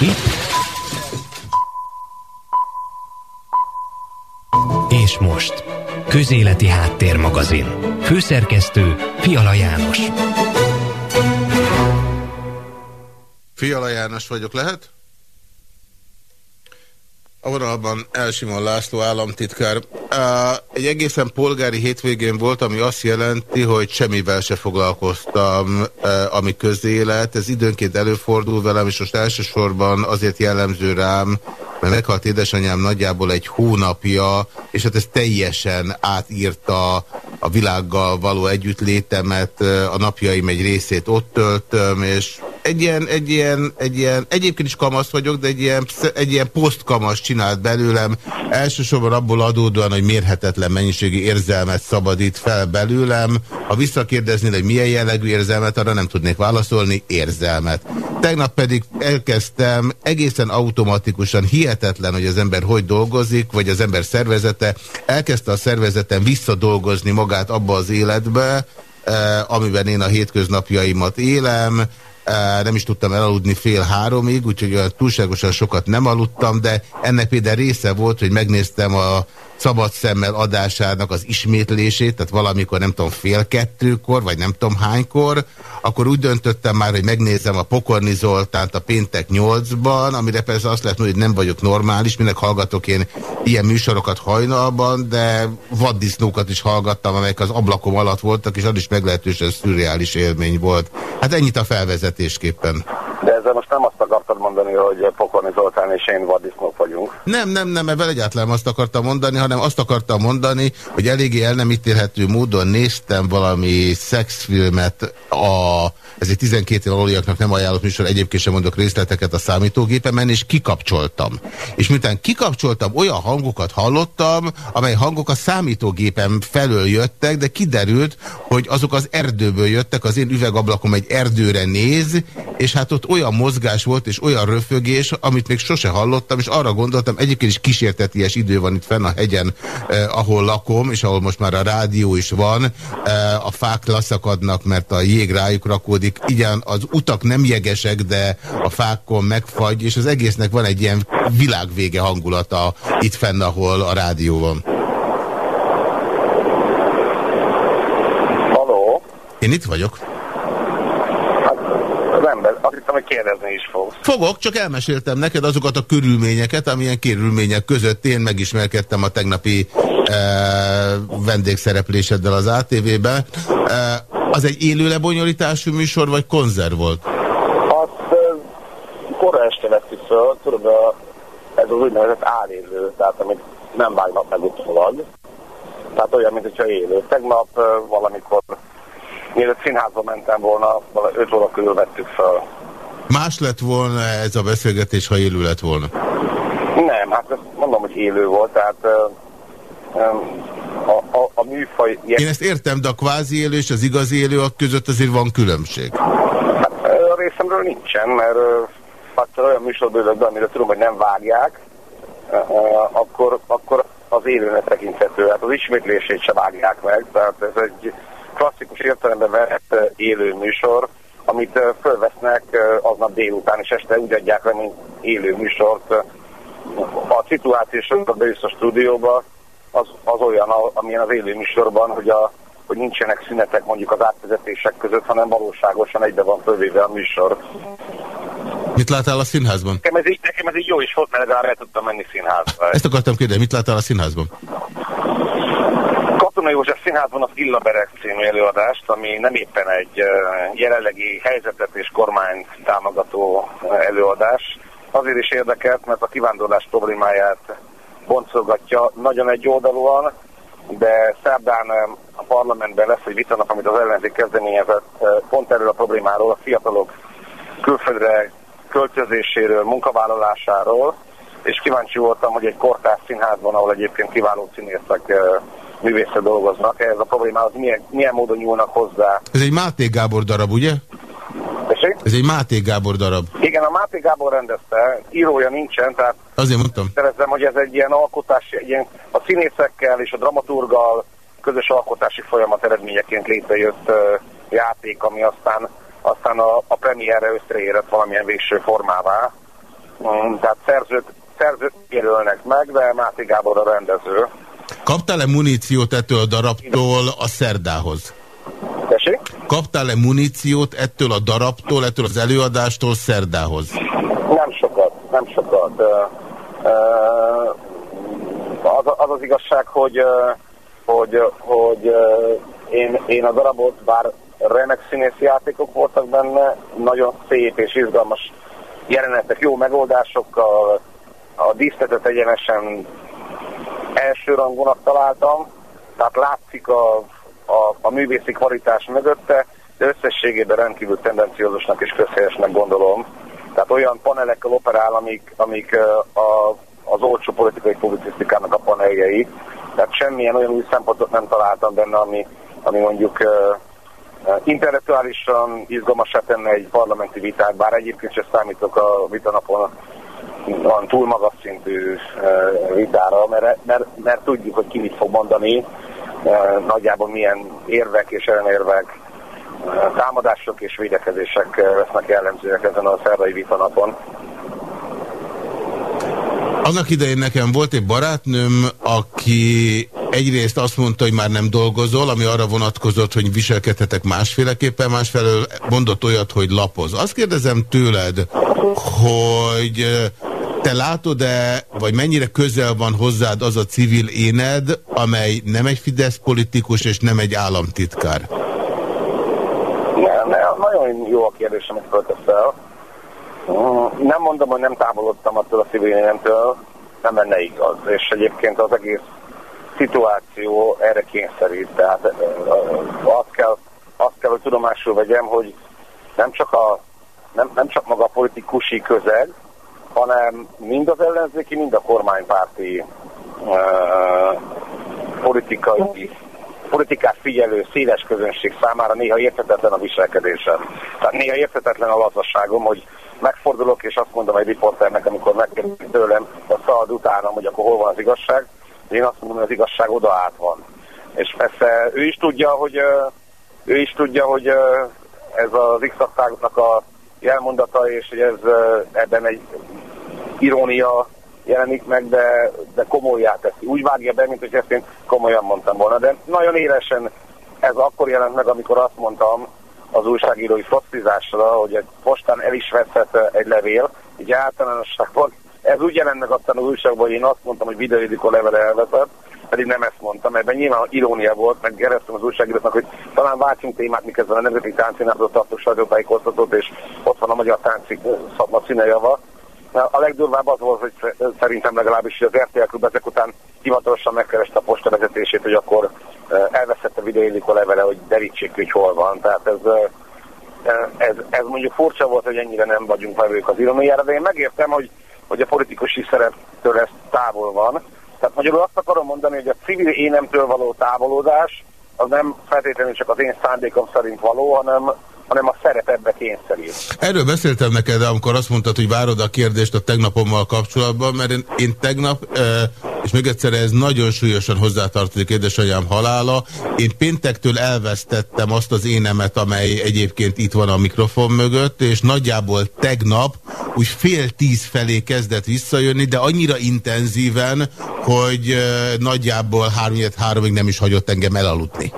Itt. És most. Közéleti Háttérmagazin. Főszerkesztő Fiala János. Fiala János vagyok, lehet? A vonalban Elsimon László államtitkár. Egy egészen polgári hétvégén volt, ami azt jelenti, hogy semmivel se foglalkoztam, ami közélet. Ez időnként előfordul velem, és most elsősorban azért jellemző rám, mert meghalt édesanyám nagyjából egy hónapja, és hát ez teljesen átírta a világgal való együttlétemet, a napjaim egy részét ott töltöm, és egy ilyen, egy ilyen, egy ilyen, egyébként is kamasz vagyok, de egy ilyen, egy ilyen posztkamasz csinált belőlem, elsősorban abból adódóan, hogy mérhetetlen mennyiségű érzelmet szabadít fel belőlem. Ha visszakérdeznél, hogy milyen jellegű érzelmet, arra nem tudnék válaszolni, érzelmet. Tegnap pedig elkezdtem egészen automatikusan, hihetetlen, hogy az ember hogy dolgozik, vagy az ember szervezete, elkezdte a szervezeten visszadolgozni magát abba az életbe, eh, amiben én a hétköznapjaimat élem, nem is tudtam elaludni fél háromig, úgyhogy olyan túlságosan sokat nem aludtam, de ennek például része volt, hogy megnéztem a szabad szemmel adásának az ismétlését, tehát valamikor nem tudom fél kettőkor, vagy nem tudom hánykor, akkor úgy döntöttem már, hogy megnézem a Pokorni Zoltánt a péntek nyolcban, amire persze azt lehet hogy nem vagyok normális, minek hallgatok én ilyen műsorokat hajnalban, de vaddisznókat is hallgattam, amelyek az ablakom alatt voltak, és az is meglehetősen szürreális élmény volt. Hát ennyit a felvezetésképpen. Ezzel most nem azt akartad mondani, hogy Pokorni Zoltán és én vaddisznók vagyunk. Nem, nem, nem, ebben egyáltalán azt akartam mondani, hanem azt akartam mondani, hogy eléggé el nem ítélhető módon néztem valami szexfilmet a ez egy 12 év aluljaknak nem ajánlott műsor, egyébként sem mondok részleteket a számítógépemen, és kikapcsoltam. És miután kikapcsoltam, olyan hangokat hallottam, amely hangok a számítógépem felől jöttek, de kiderült, hogy azok az erdőből jöttek, az én üvegablakom egy erdőre néz, és hát ott olyan mozgás volt, és olyan röfögés, amit még sose hallottam, és arra gondoltam, egyébként is kísérteties idő van itt fenn a hegyen, eh, ahol lakom, és ahol most már a rádió is van, eh, a fák leszakadnak, mert a jég rájuk rakódik, igen, az utak nem jegesek, de a fákon megfagy, és az egésznek van egy ilyen világvége hangulata itt fenn, ahol a rádió van. Haló? Én itt vagyok. Az ember, azt hiszem, hogy kérdezni is fog. Fogok, csak elmeséltem neked azokat a körülményeket, amilyen körülmények között én megismerkedtem a tegnapi e, vendégszerepléseddel az ATV-be. E, az egy élő lebonyolítású műsor, vagy konzerv volt? Azt korra este vettük föl, tudod, ez az úgynevezett állélő, tehát amit nem vágnak meg utólag. Tehát olyan, mint hogyha élő. Tegnap valamikor, mielőtt színházba mentem volna, 5 óra körül vettük föl. Más lett volna ez a beszélgetés, ha élő lett volna? Nem, hát mondom, hogy élő volt, tehát a, a, a műfaj... Én ezt értem, de a kvázi élő és az igazi élő között azért van különbség. Hát a részemről nincsen, mert hát olyan műsorban be, amire tudom, hogy nem vágják, akkor, akkor az élőnek tekinthető. Hát az ismétlését se vágják meg, tehát ez egy klasszikus értelemben vett élő műsor, amit fölvesznek aznap délután, és este úgy adják le, mint élő műsort. A szituáció sokkal bejössz a stúdióba, az, az olyan, amilyen az élő műsorban, hogy, a, hogy nincsenek szünetek mondjuk az átvezetések között, hanem valóságosan egybe van fölvéve a műsor. Mit láttál a színházban? Nekem ez így, nekem ez így jó is volt, mert legalább el tudtam menni színházba. Ezt akartam kérdezni, mit láttál a színházban? Katona József színházban az Illaberek című előadást, ami nem éppen egy jelenlegi helyzetet és kormányt támogató előadás. Azért is érdekelt, mert a kivándorlás problémáját boncolgatja nagyon egy oldalúan, de szerdán a parlamentben lesz egy vitának, amit az ellenzék kezdeményezett pont erről a problémáról, a fiatalok külföldre költözéséről, munkavállalásáról, és kíváncsi voltam, hogy egy kortárs színházban, ahol egyébként kiváló színészek művészek dolgoznak, ez a problémához milyen, milyen módon nyúlnak hozzá. Ez egy Máté Gábor darab, ugye? Tessék? Ez egy Máté Gábor darab. Igen, a Máté Gábor rendezte, írója nincsen, tehát Azért mondtam. Szerezem, hogy ez egy ilyen alkotási, egy ilyen a színészekkel és a dramaturgal közös alkotási folyamat eredményeként létrejött uh, játék, ami aztán, aztán a, a premierre összeérett valamilyen végső formává. mm, tehát szerzőt, szerzőt jelölnek meg, de Máté Gábor a rendező. Kaptál-e muníciót ettől a darabtól a szerdához? Tessék? Kaptál-e muníciót ettől a darabtól, ettől az előadástól szerdához? Nem sokat, nem sokat. Az az, az igazság, hogy, hogy, hogy én, én a darabot, bár remek színész játékok voltak benne, nagyon szép és izgalmas jelenetek, jó megoldásokkal, a díszletet egyenesen elsőrangúnak találtam, tehát látszik a, a, a művészi kvalitás mögötte, de összességében rendkívül tendenciózusnak és közhelyesnek gondolom. Tehát olyan panelekkel operál, amik, amik a, az olcsó politikai publicisztikának a paneljei. Tehát semmilyen olyan új szempontot nem találtam benne, ami, ami mondjuk uh, intellektuálisan izgalmasá tenne egy parlamenti vitát, bár egyébként sem számítok a vitanapon van túl magas szintű vitára, mert, mert, mert tudjuk, hogy ki mit fog mondani, nagyjából milyen érvek és ellenérvek, támadások és védekezések lesznek jellemzőek ezen a szerdai vitanapon. Annak idején nekem volt egy barátnőm, aki egyrészt azt mondta, hogy már nem dolgozol, ami arra vonatkozott, hogy viselkedhetek másféleképpen, másfelől mondott olyat, hogy lapoz. Azt kérdezem tőled, hogy te látod-e, vagy mennyire közel van hozzád az a civil éned, amely nem egy Fidesz politikus és nem egy államtitkár? Nem, nem, nagyon jó a kérdés, amit fölteszel. Mm, nem mondom, hogy nem távolodtam attól a civil énemtől, nem lenne igaz. És egyébként az egész szituáció erre kényszerít. Tehát azt kell, azt kell, hogy tudomásul vegyem, hogy nem csak, a, nem, nem csak maga a politikusi közeg, hanem mind az ellenzéki, mind a kormánypárti uh, politikai politikát figyelő széles közönség számára néha érthetetlen a viselkedésem. Tehát néha érthetetlen a lazasságom, hogy megfordulok és azt mondom egy riporternek, amikor megkérdezik tőlem a szalad utána, hogy akkor hol van az igazság, én azt mondom, hogy az igazság oda át van. És persze ő is tudja, hogy ő is tudja, hogy ez az x a jelmondata, és hogy ez ebben egy irónia jelenik meg, de, de komolyá teszi. Úgy vágja be, mint hogy ezt én komolyan mondtam volna. De nagyon élesen ez akkor jelent meg, amikor azt mondtam az újságírói focizásra, hogy egy postán el is veszhet egy levél, így általánosságban. Ez úgy jelent meg aztán az újságban, hogy én azt mondtam, hogy videóidikó levele elveszett, pedig nem ezt mondtam, ebben nyilván irónia volt, meg gereztem az újságíróknak, hogy talán váltsunk témát, miközben a Nemzeti Táncszínházat tartok sajtótájékoztatót, és ott van a Magyar Táncik szakma színejava, a legdurvább az volt, hogy szerintem legalábbis, hogy az RTL Klub ezek után hivatalosan megkereste a posta vezetését, hogy akkor elveszett a videóiliko levele, hogy derítsék, hogy hol van. Tehát ez, ez, ez mondjuk furcsa volt, hogy ennyire nem vagyunk vevők az iromiára, de én megértem, hogy, hogy a politikusi szereptől ez távol van. Tehát magyarul azt akarom mondani, hogy a civil énemtől való távolodás az nem feltétlenül csak az én szándékom szerint való, hanem hanem a szerep ebbe kényszerít. Erről beszéltem neked, amikor azt mondtad, hogy várod a kérdést a tegnapommal kapcsolatban, mert én, én tegnap, és még egyszer ez nagyon súlyosan hozzátartozik édesanyám halála, én péntektől elvesztettem azt az énemet, amely egyébként itt van a mikrofon mögött, és nagyjából tegnap úgy fél tíz felé kezdett visszajönni, de annyira intenzíven, hogy nagyjából háromig nem is hagyott engem elaludni.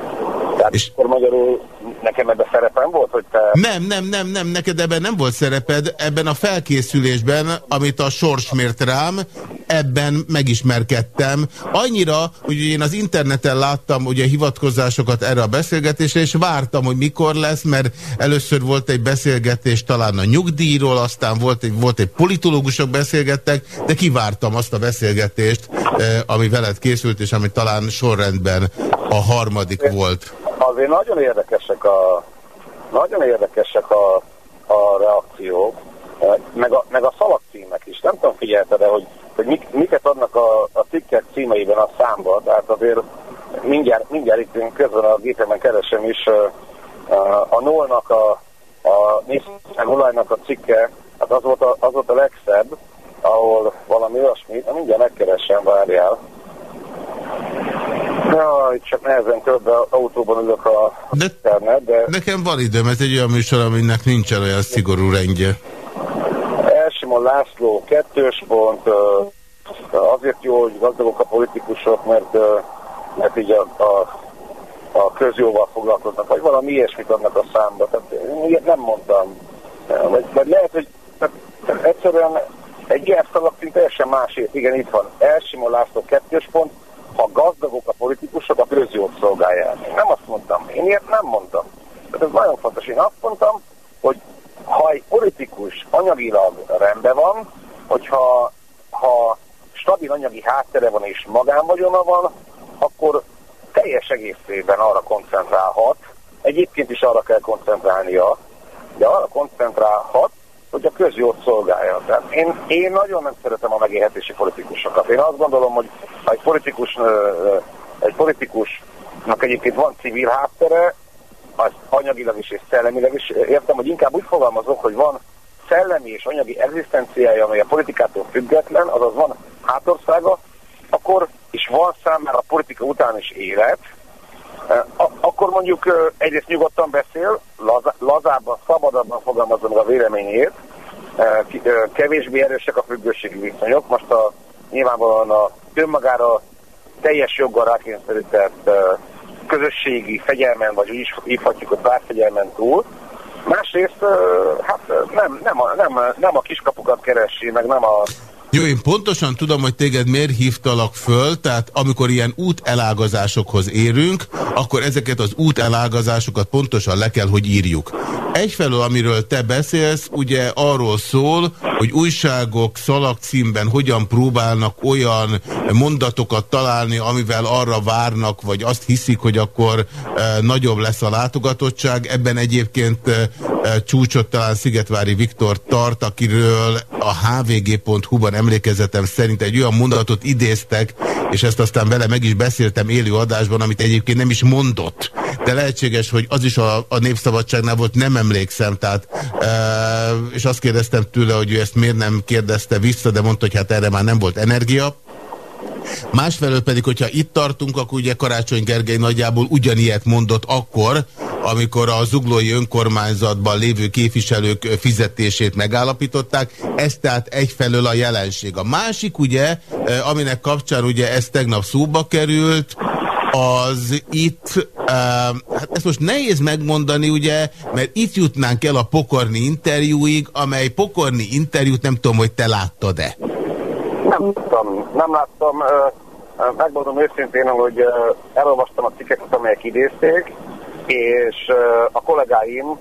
Tehát és akkor magyarul nekem ebben szerepem volt, hogy te... Nem, nem, nem, nem, neked ebben nem volt szereped, ebben a felkészülésben, amit a sors mért rám, ebben megismerkedtem. Annyira, hogy én az interneten láttam ugye hivatkozásokat erre a beszélgetésre, és vártam, hogy mikor lesz, mert először volt egy beszélgetés talán a nyugdíjról, aztán volt egy, volt egy politológusok beszélgettek, de kivártam azt a beszélgetést, eh, ami veled készült, és ami talán sorrendben a harmadik volt azért nagyon érdekesek a, nagyon érdekesek a, a reakciók, meg a, meg a szalagcímek is. Nem tudom, figyelted de hogy, hogy mik, miket adnak a, a cikkek címeiben a számba, tehát azért mindjárt, mindjárt itt közben a gépemen keresem is a Nolnak a, a Nézőság olajnak a cikke, hát az volt a, az volt a legszebb, ahol valami olyasmi, mindjárt megkeresem, várjál. Ja, csak nehezen több autóban ülök a de, internet, de... Nekem van időm, ez egy olyan műsor, aminek nincsen olyan szigorú rendje. Simon László kettős pont, azért jó, hogy gazdagok a politikusok, mert, mert így a, a, a közjóval foglalkoznak, vagy valami ilyesmit adnak a számba. Tehát én ilyet nem mondtam. Vagy, vagy lehet, hogy tehát, tehát egyszerűen egy ilyen szint teljesen másért. Igen, itt van. Elsimon László kettős pont, ha gazdagok a politikusok, a közjót szolgálják. Nem azt mondtam. Én ilyet nem mondtam. Tehát ez nagyon fontos. Én azt mondtam, hogy ha egy politikus anyagilag rendben van, hogyha ha stabil anyagi háttere van és magánvagyona van, akkor teljes egészében arra koncentrálhat, egyébként is arra kell koncentrálnia, de arra koncentrálhat, hogy a közjót szolgálja. Tehát én, én nagyon nem szeretem a megélhetési politikusokat. Én azt gondolom, hogy ha egy politikus, egy politikusnak egyébként van civil háttere, az anyagilag is és szellemileg is, értem, hogy inkább úgy fogalmazok, hogy van szellemi és anyagi egzisztenciája, amely a politikától független, azaz van hátországa, akkor is van számára a politika után is élet, akkor mondjuk egyrészt nyugodtan beszél, lazábban, szabadabban fogalmazza a véleményét, kevésbé erősek a függőségi viszonyok. Most a, nyilvánvalóan a önmagára teljes joggal rákényszerített közösségi fegyelmen, vagy úgy is hívhatjuk, hogy párfegyelmen túl. Másrészt, hát nem, nem, a, nem, nem a kiskapukat keresi, meg nem a jó, én pontosan tudom, hogy téged miért hívtalak föl, tehát amikor ilyen útelágazásokhoz érünk, akkor ezeket az útelágazásokat pontosan le kell, hogy írjuk. Egyfelől, amiről te beszélsz, ugye arról szól, hogy újságok szalagcímben hogyan próbálnak olyan mondatokat találni, amivel arra várnak, vagy azt hiszik, hogy akkor e, nagyobb lesz a látogatottság. Ebben egyébként e, csúcsot talán Szigetvári Viktor tart, akiről a hvg.hu-ban emlékezetem szerint egy olyan mondatot idéztek, és ezt aztán vele meg is beszéltem élő adásban, amit egyébként nem is mondott. De lehetséges, hogy az is a, a Népszabadságnál volt, nem emlékszem, tehát, e, és azt kérdeztem tőle, hogy ő ezt miért nem kérdezte vissza, de mondta, hogy hát erre már nem volt energia. Másfelől pedig, hogyha itt tartunk, akkor ugye Karácsony Gergely nagyjából ugyanilyet mondott akkor, amikor a zuglói önkormányzatban lévő képviselők fizetését megállapították. Ez tehát egyfelől a jelenség. A másik ugye, eh, aminek kapcsán ugye ez tegnap szóba került, az itt, uh, hát ezt most nehéz megmondani, ugye, mert itt jutnánk el a pokorni interjúig, amely pokorni interjút nem tudom, hogy te láttad-e. Nem tudtam, nem láttam. Megmondom őszintén, hogy elolvastam a cikkeket, amelyek idézték, és a kollégáim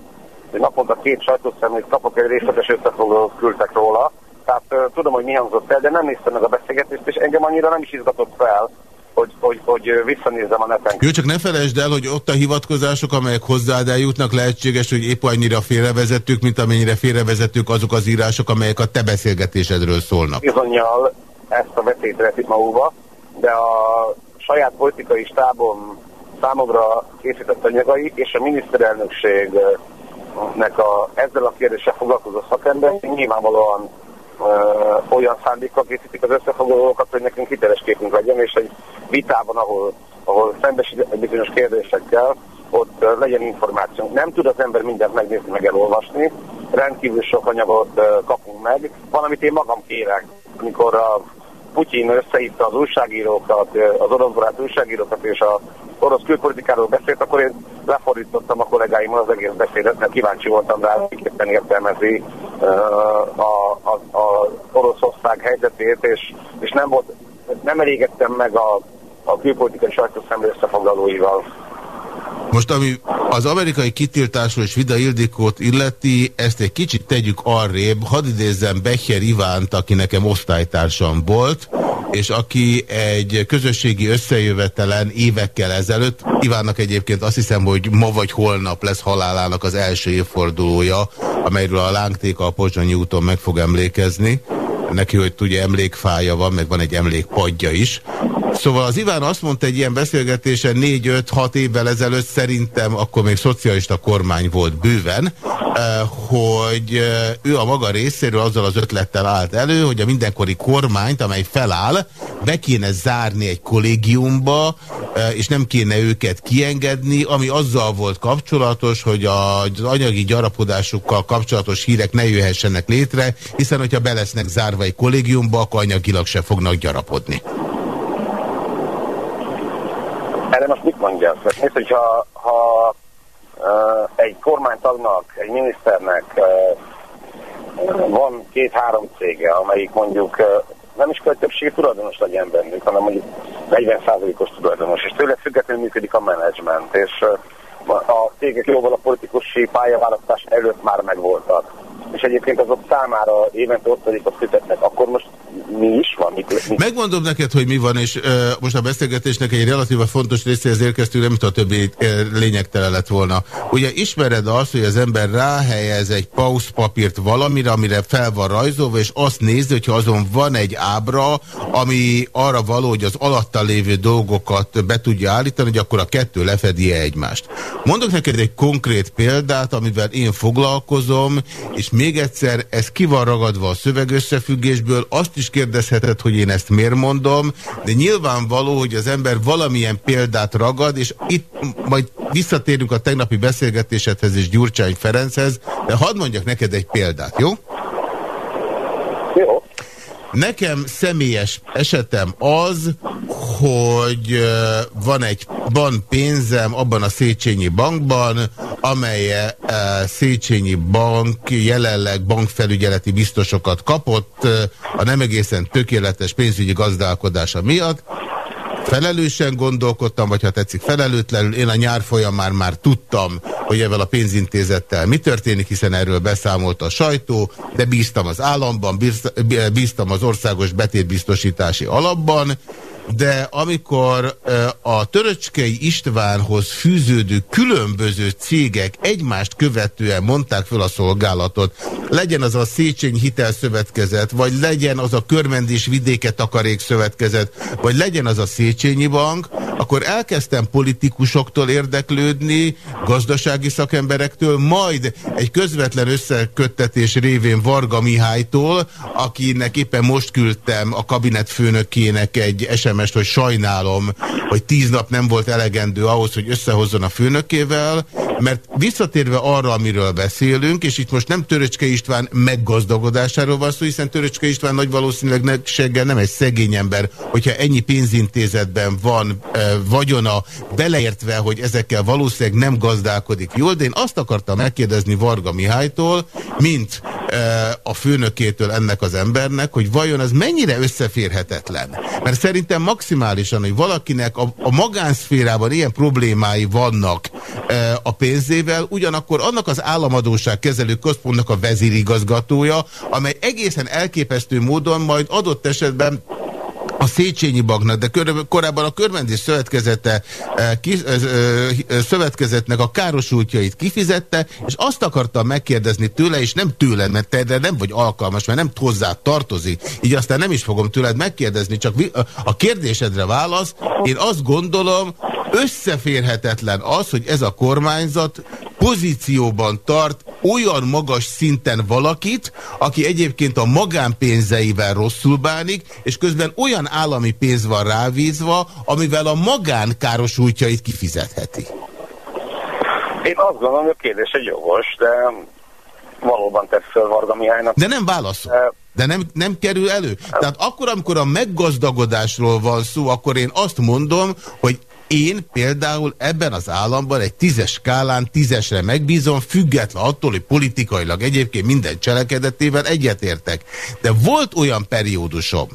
naponta két sajtószemlét kapok, egy részletes összefoglalót küldtek róla, tehát tudom, hogy mi hangzott el, de nem néztem meg a beszélgetést, és engem annyira nem is izgatott fel, hogy, hogy, hogy visszanézzem a neten. Jó, csak ne felejtsd el, hogy ott a hivatkozások, amelyek hozzád eljutnak, lehetséges, hogy épp annyira félrevezetők, mint amennyire félrevezetők azok az írások, amelyek a te beszélgetésedről szólnak. Bizonyal ezt a veszélyt veszik magukba, de a saját politikai stábom számomra készített anyagai, és a miniszterelnökségnek a, ezzel a kérdéssel foglalkozó szakember nyilvánvalóan ö, olyan szándékkal készítik az összefoglalókat, hogy nekünk hiteles képünk legyen, és egy vitában, ahol, ahol szembesít bizonyos kérdésekkel, ott legyen információ. Nem tud az ember mindent megnézni, meg elolvasni, rendkívül sok anyagot kapunk meg. Van, amit én magam kérek, amikor a Putyin összehitta az újságírókat, az orosz újságírókat és a orosz külpolitikáról beszélt, akkor én lefordítottam a kollégáimmal az egész beszédet, mert kíváncsi voltam rá, hogy éppen értelmezi uh, a, a, a Oroszország helyzetét, és, és nem, volt, nem elégettem meg a, a külpolitikai sajtószemlő összefoglalóival. Most ami az amerikai kitiltásról és Vida Ildikót illeti, ezt egy kicsit tegyük arrébb. Hadd idézzem Becher Ivánt, aki nekem osztálytársam volt, és aki egy közösségi összejövetelen évekkel ezelőtt, Ivánnak egyébként azt hiszem, hogy ma vagy holnap lesz halálának az első évfordulója, amelyről a lángtéka a Pozsonyi úton meg fog emlékezni. Neki, hogy ugye emlékfája van, meg van egy emlékpadja is. Szóval az Iván azt mondta egy ilyen beszélgetésen 4-5-6 évvel ezelőtt szerintem akkor még szocialista kormány volt bőven, hogy ő a maga részéről azzal az ötlettel állt elő, hogy a mindenkori kormányt, amely feláll, be kéne zárni egy kollégiumba, és nem kéne őket kiengedni, ami azzal volt kapcsolatos, hogy az anyagi gyarapodásukkal kapcsolatos hírek ne jöhessenek létre, hiszen hogyha be lesznek zárva egy kollégiumba, akkor anyagilag se fognak gyarapodni. Erre most mit mondja? Nézd, hogyha ha, uh, egy kormánytagnak, egy miniszternek uh, van két-három cége, amelyik mondjuk uh, nem is kell, többségi tulajdonos legyen bennük, hanem mondjuk 40%-os tulajdonos, és tőle függetlenül működik a menedzsment, és a cégek jóval a politikusi pályaválasztás előtt már megvoltak és egyébként azok számára évente osztalékot fizetnek, akkor most mi is van? Mit, mit? Megmondom neked, hogy mi van, és uh, most a beszélgetésnek egy relatíva fontos részéhez érkeztünk, nem a többi uh, lényegtelen lett volna. Ugye ismered azt, hogy az ember ráhelyez egy pauszpapírt valamire, amire fel van rajzolva, és azt nézi, hogyha azon van egy ábra, ami arra való, hogy az alatta lévő dolgokat be tudja állítani, hogy akkor a kettő lefedi -e egymást. Mondok neked egy konkrét példát, amivel én foglalkozom, és még egyszer, ez ki van ragadva a szövegösszefüggésből, azt is kérdezheted, hogy én ezt miért mondom, de nyilvánvaló, hogy az ember valamilyen példát ragad, és itt majd visszatérünk a tegnapi beszélgetésedhez és Gyurcsány Ferenchez, de hadd mondjak neked egy példát, jó? Nekem személyes esetem az, hogy van egy van pénzem abban a Széchenyi bankban, amely Széchenyi bank jelenleg bankfelügyeleti biztosokat kapott a nem egészen tökéletes pénzügyi gazdálkodása miatt, felelősen gondolkodtam, vagy ha tetszik felelőtlenül, én a nyár folyamán már tudtam, hogy ezzel a pénzintézettel mi történik, hiszen erről beszámolt a sajtó, de bíztam az államban, bíztam az országos betétbiztosítási alapban, de amikor a Töröcskei Istvánhoz fűződő különböző cégek egymást követően mondták fel a szolgálatot, legyen az a Széchenyi Hitelszövetkezet, vagy legyen az a Körmendés Vidéke Takarék Szövetkezet, vagy legyen az a Széchenyi Bank, akkor elkezdtem politikusoktól érdeklődni, gazdasági szakemberektől, majd egy közvetlen összeköttetés révén Varga Mihálytól, akinek éppen most küldtem a kabinetfőnökének egy SMS-t, hogy sajnálom, hogy tíz nap nem volt elegendő ahhoz, hogy összehozzon a főnökével, mert visszatérve arra, amiről beszélünk, és itt most nem Töröcske István meggazdagodásáról van szó, hiszen Töröcske István nagy valószínűleg nem egy szegény ember, hogyha ennyi pénzintézetben van e, vagyona, beleértve, hogy ezekkel valószínűleg nem gazdálkodik jól, de én azt akartam megkérdezni Varga Mihálytól, mint e, a főnökétől ennek az embernek, hogy vajon ez mennyire összeférhetetlen. Mert szerintem maximálisan, hogy valakinek a, a magánszférában ilyen problémái vannak e, a pénzével, ugyanakkor annak az államadóság kezelő központnak a vezérigazgatója, amely egészen elképesztő módon majd adott esetben a Széchenyi Banknak, de korábban a Körmendés Szövetkezete, eh, ki, eh, eh, Szövetkezetnek a károsultjait kifizette, és azt akartam megkérdezni tőle, és nem tőled, mert te erre nem vagy alkalmas, mert nem hozzá tartozik, így aztán nem is fogom tőled megkérdezni, csak a kérdésedre válasz, én azt gondolom, összeférhetetlen az, hogy ez a kormányzat pozícióban tart olyan magas szinten valakit, aki egyébként a magánpénzeivel rosszul bánik, és közben olyan állami pénz van rávízva, amivel a magánkárosultjait kifizetheti. Én azt gondolom, hogy a kérdés egy jogos, de valóban tesz föl Varga Mihálynak. De nem válaszol. De nem, nem kerül elő. Tehát akkor, amikor a meggazdagodásról van szó, akkor én azt mondom, hogy én például ebben az államban egy tízes skálán tízesre megbízom, független attól, hogy politikailag egyébként minden cselekedetével egyetértek. De volt olyan periódusom,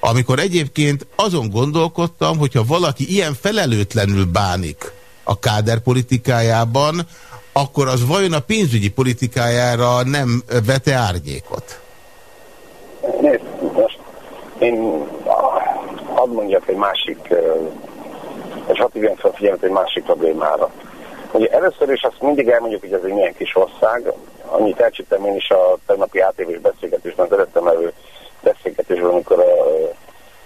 amikor egyébként azon gondolkodtam, hogyha valaki ilyen felelőtlenül bánik a káder politikájában, akkor az vajon a pénzügyi politikájára nem vete árnyékot? Nézd, most én hadd mondjak egy másik és hadd hívjam fel figyelmet egy másik problémára. Ugye először is azt mindig elmondjuk, hogy ez egy milyen kis ország, annyit elcsíptem én is a tegnapi ATV-s beszélgetésben, az előttem elő beszélgetésben, amikor a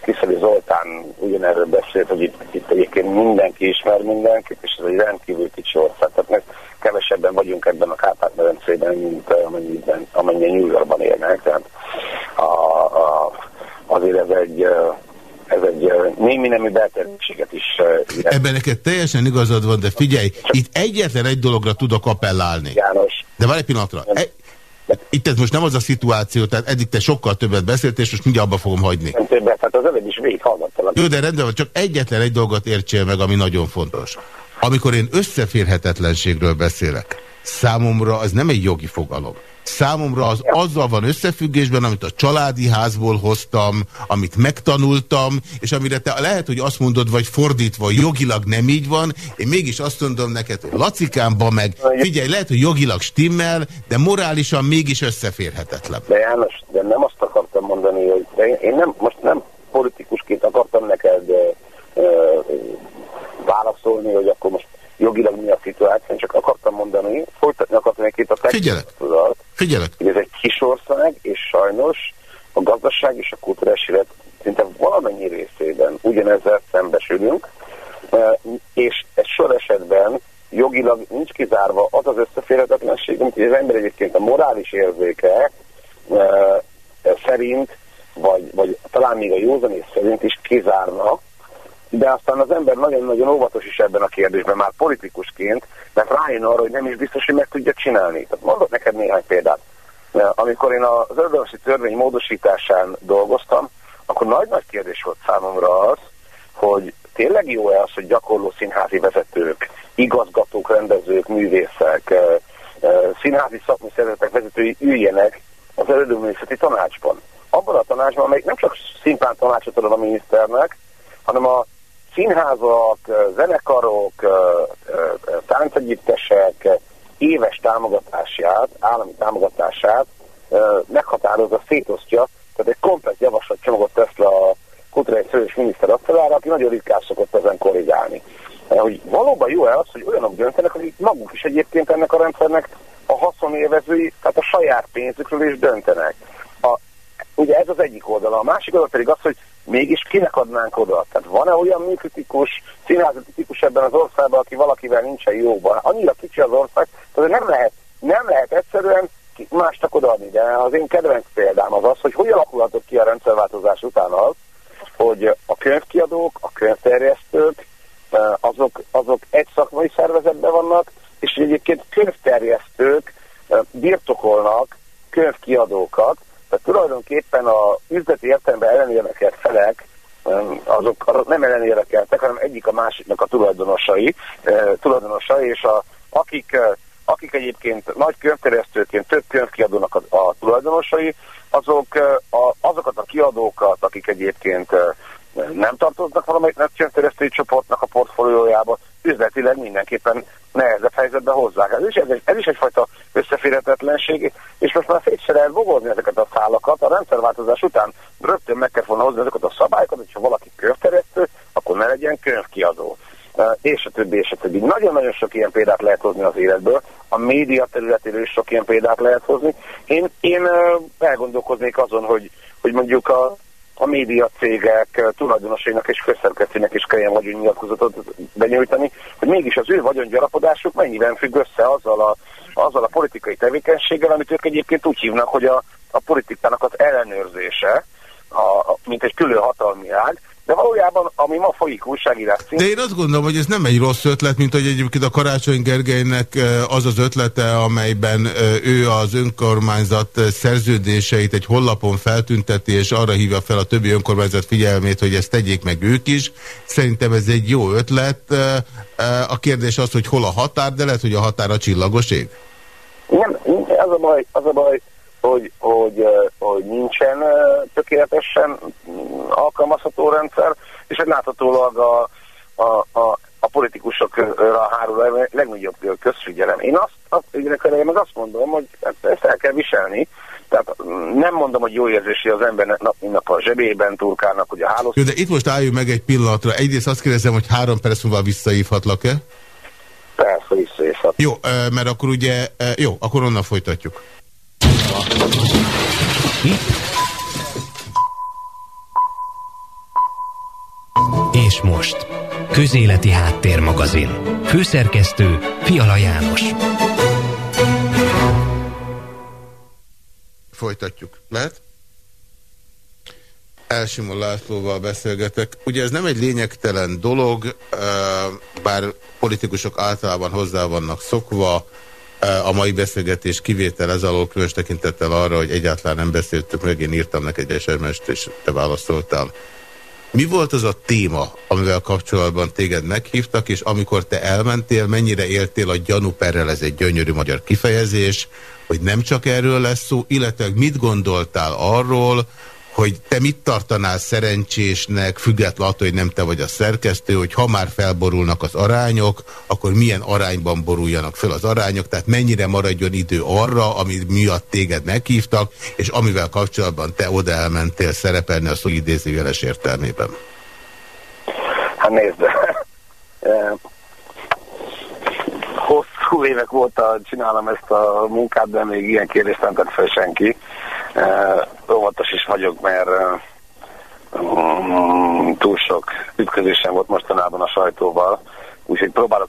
Kiszeli Zoltán ugyanerről beszélt, hogy itt, itt egyébként mindenki ismer mindenkit, és ez egy rendkívül kicsi ország. Tehát meg kevesebben vagyunk ebben a Kárpát-medencében, nincsenek, tehát a, a, azért ez egy ez egy némi nemű belterültséget is. Ebben neked teljesen igazad van, de figyelj, itt egyetlen egy dologra tudok appellálni. János. De várj egy pillanatra. E itt ez most nem az a szituáció, tehát eddig te sokkal többet beszélt, és most mindjárt abba fogom hagyni. Nem többet, hát az előbb is végighallgattalak. Jó, de rendben van, csak egyetlen egy dolgot értsél meg, ami nagyon fontos. Amikor én összeférhetetlenségről beszélek, számomra az nem egy jogi fogalom. Számomra az azzal van összefüggésben, amit a családi házból hoztam, amit megtanultam, és amire te lehet, hogy azt mondod, vagy fordítva, jogilag nem így van, én mégis azt mondom neked, hogy lacikámba meg, figyelj, lehet, hogy jogilag stimmel, de morálisan mégis összeférhetetlen. De János, de nem azt akartam mondani, hogy de én nem, most nem politikusként akartam neked ö, ö, válaszolni, hogy akkor most jogilag mi a szituáció, csak akartam mondani, folytatni akartam egy két a Figyelek. Figyelek. Hogy ez egy kis ország, és sajnos a gazdaság és a kulturális élet szinte valamennyi részében ugyanezzel szembesülünk, e, és ez sor esetben jogilag nincs kizárva az az összeférhetetlenség, amit az ember egyébként a morális érzéke e, szerint, vagy, vagy talán még a józanész szerint is kizárna, de aztán az ember nagyon-nagyon óvatos is ebben a kérdésben, már politikusként, mert rájön arra, hogy nem is biztos, hogy meg tudja csinálni. Tehát mondok neked néhány példát. Amikor én az örökségi törvény módosításán dolgoztam, akkor nagy-nagy kérdés volt számomra az, hogy tényleg jó-e az, hogy gyakorló színházi vezetők, igazgatók, rendezők, művészek, színházi szakmai szervezetek vezetői üljenek az erődőművészeti tanácsban. Abban a tanácsban, amelyik nem csak szimplán tanácsot ad a miniszternek, hanem a színházak, zenekarok, táncegyüttesek éves támogatását, állami támogatását meghatározza, szétosztja, tehát egy komplet javaslatcsomagot tesz le a kulturális szörös miniszter asztalára, aki nagyon ritkán szokott ezen korrigálni. Hogy valóban jó-e az, hogy olyanok döntenek, akik maguk is egyébként ennek a rendszernek a haszonélvezői, tehát a saját pénzükről is döntenek. Ugye ez az egyik oldala. A másik oldal pedig az, hogy mégis kinek adnánk oda? Tehát van-e olyan műkritikus, színházatikus ebben az országban, aki valakivel nincsen jóban? Annyira kicsi az ország, tehát nem lehet, nem lehet egyszerűen másnak odaadni. De az én kedvenc példám az az, hogy hogy alakulhatott ki a rendszerváltozás után az, hogy a könyvkiadók, a könyvterjesztők, eh, azok, azok egy szakmai szervezetben vannak, és egyébként könyvterjesztők eh, birtokolnak könyvkiadókat, tehát tulajdonképpen a üzleti értelemben ellenérdekelt felek, azok nem ellenérdekeltek, hanem egyik a másiknak a tulajdonosai, e, tulajdonosai és a, akik, e, akik egyébként nagy könyvterjesztőként több könyvkiadónak a, a tulajdonosai, azok e, a, azokat a kiadókat, akik egyébként nem tartoznak valamelyik nagy könyvterjesztői csoportnak a portfóliójába, üzletileg mindenképpen nehezebb helyzetbe hozzák. Ez is, ez, ez is egyfajta összeférhetetlenség, és most már szét se lehet bogozni ezeket a szálakat. A rendszerváltozás után rögtön meg kell volna hozni ezeket a szabályokat, hogyha valaki könyvterjesztő, akkor ne legyen könyvkiadó. És a többi, és a többi. Nagyon-nagyon sok ilyen példát lehet hozni az életből. A média területéről is sok ilyen példát lehet hozni. Én, én elgondolkoznék azon, hogy, hogy mondjuk a a média cégek tulajdonosainak és közszerkesztőnek is kelljen vagyonnyilatkozatot benyújtani, hogy mégis az ő vagyongyarapodásuk mennyiben függ össze azzal a, azzal a politikai tevékenységgel, amit ők egyébként úgy hívnak, hogy a, a politikának az ellenőrzése, a, mint egy külön hatalmi ág, de valójában, ami ma folyik újságírás De én azt gondolom, hogy ez nem egy rossz ötlet, mint hogy egyébként a Karácsony Gergelynek az az ötlete, amelyben ő az önkormányzat szerződéseit egy hollapon feltünteti, és arra hívja fel a többi önkormányzat figyelmét, hogy ezt tegyék meg ők is. Szerintem ez egy jó ötlet. A kérdés az, hogy hol a határ, de lehet, hogy a határ a csillagos ég. Nem, az a baj, az a baj hogy, hogy, hogy nincsen tökéletesen alkalmazható rendszer, és hogy láthatólag a, a, a, a politikusokra a legnagyobb közfigyelem. Én azt, azt, én meg azt mondom, hogy ezt el kell viselni, tehát nem mondom, hogy jó érzési az embernek nap, mint nap a zsebében turkálnak, hogy a hálózat... Jó, de itt most álljunk meg egy pillanatra. Egyrészt azt kérdezem, hogy három perc múlva visszaívhatlak-e? Persze, visszaívhat. Jó, mert akkor ugye, jó, akkor onnan folytatjuk. És most, Közéleti Háttérmagazin. Főszerkesztő Fiala János. folytatjuk. Lehet? Elsimon Lászlóval beszélgetek. Ugye ez nem egy lényegtelen dolog, bár politikusok általában hozzá vannak szokva, a mai beszélgetés kivétel ez alól különös tekintettel arra, hogy egyáltalán nem beszéltük meg, én írtam neked egy sms és te válaszoltál. Mi volt az a téma, amivel kapcsolatban téged meghívtak, és amikor te elmentél, mennyire éltél a gyanúperrel, ez egy gyönyörű magyar kifejezés, hogy nem csak erről lesz szó, illetve mit gondoltál arról, hogy te mit tartanál szerencsésnek, függetlenül attól, hogy nem te vagy a szerkesztő, hogy ha már felborulnak az arányok, akkor milyen arányban boruljanak fel az arányok, tehát mennyire maradjon idő arra, ami miatt téged meghívtak, és amivel kapcsolatban te oda elmentél szerepelni a szó idézőjeles értelmében. Hát nézd, hosszú évek óta csinálom ezt a munkát, de még ilyen kérdést nem tett fel senki. Óvatos is vagyok, mert uh, túl sok ütközésem volt mostanában a sajtóval, úgyhogy próbálok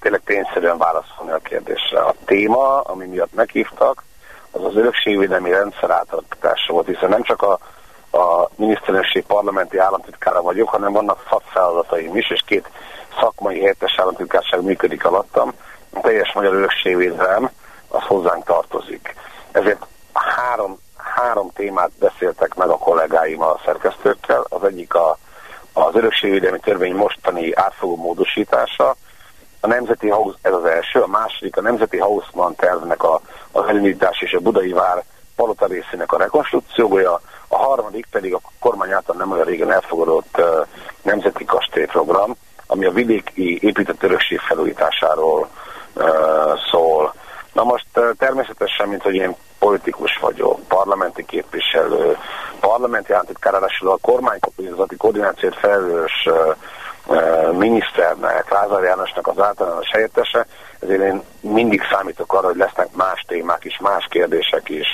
tényleg tényszerűen válaszolni a kérdésre. A téma, ami miatt meghívtak, az az örökségvédelmi rendszer átalakítása volt, hiszen nem csak a, a miniszterelnökség parlamenti államtitkára vagyok, hanem vannak szakfeladataim is, és két szakmai helyettes államtitkárság működik alattam. A teljes magyar örökségvédelem az hozzánk tartozik. Ezért három három témát beszéltek meg a kollégáim a szerkesztőkkel. Az egyik a, az örökségvédelmi törvény mostani átfogó módosítása, a Nemzeti Haus, ez az első, a második a Nemzeti Hausmann tervnek a, az elindítás és a Budai Vár palota részének a rekonstrukciója, a harmadik pedig a kormány által nem olyan régen elfogadott uh, Nemzeti Kastélyprogram, ami a vidéki épített örökség felújításáról uh, szól. Na most uh, természetesen, mint hogy én politikus vagyok, parlamenti képviselő, parlamenti államtitkár, a kormánykormányzati koordinációt felelős miniszternek, Lázár Jánosnak az általános helyettese, ezért én mindig számítok arra, hogy lesznek más témák is, más kérdések is.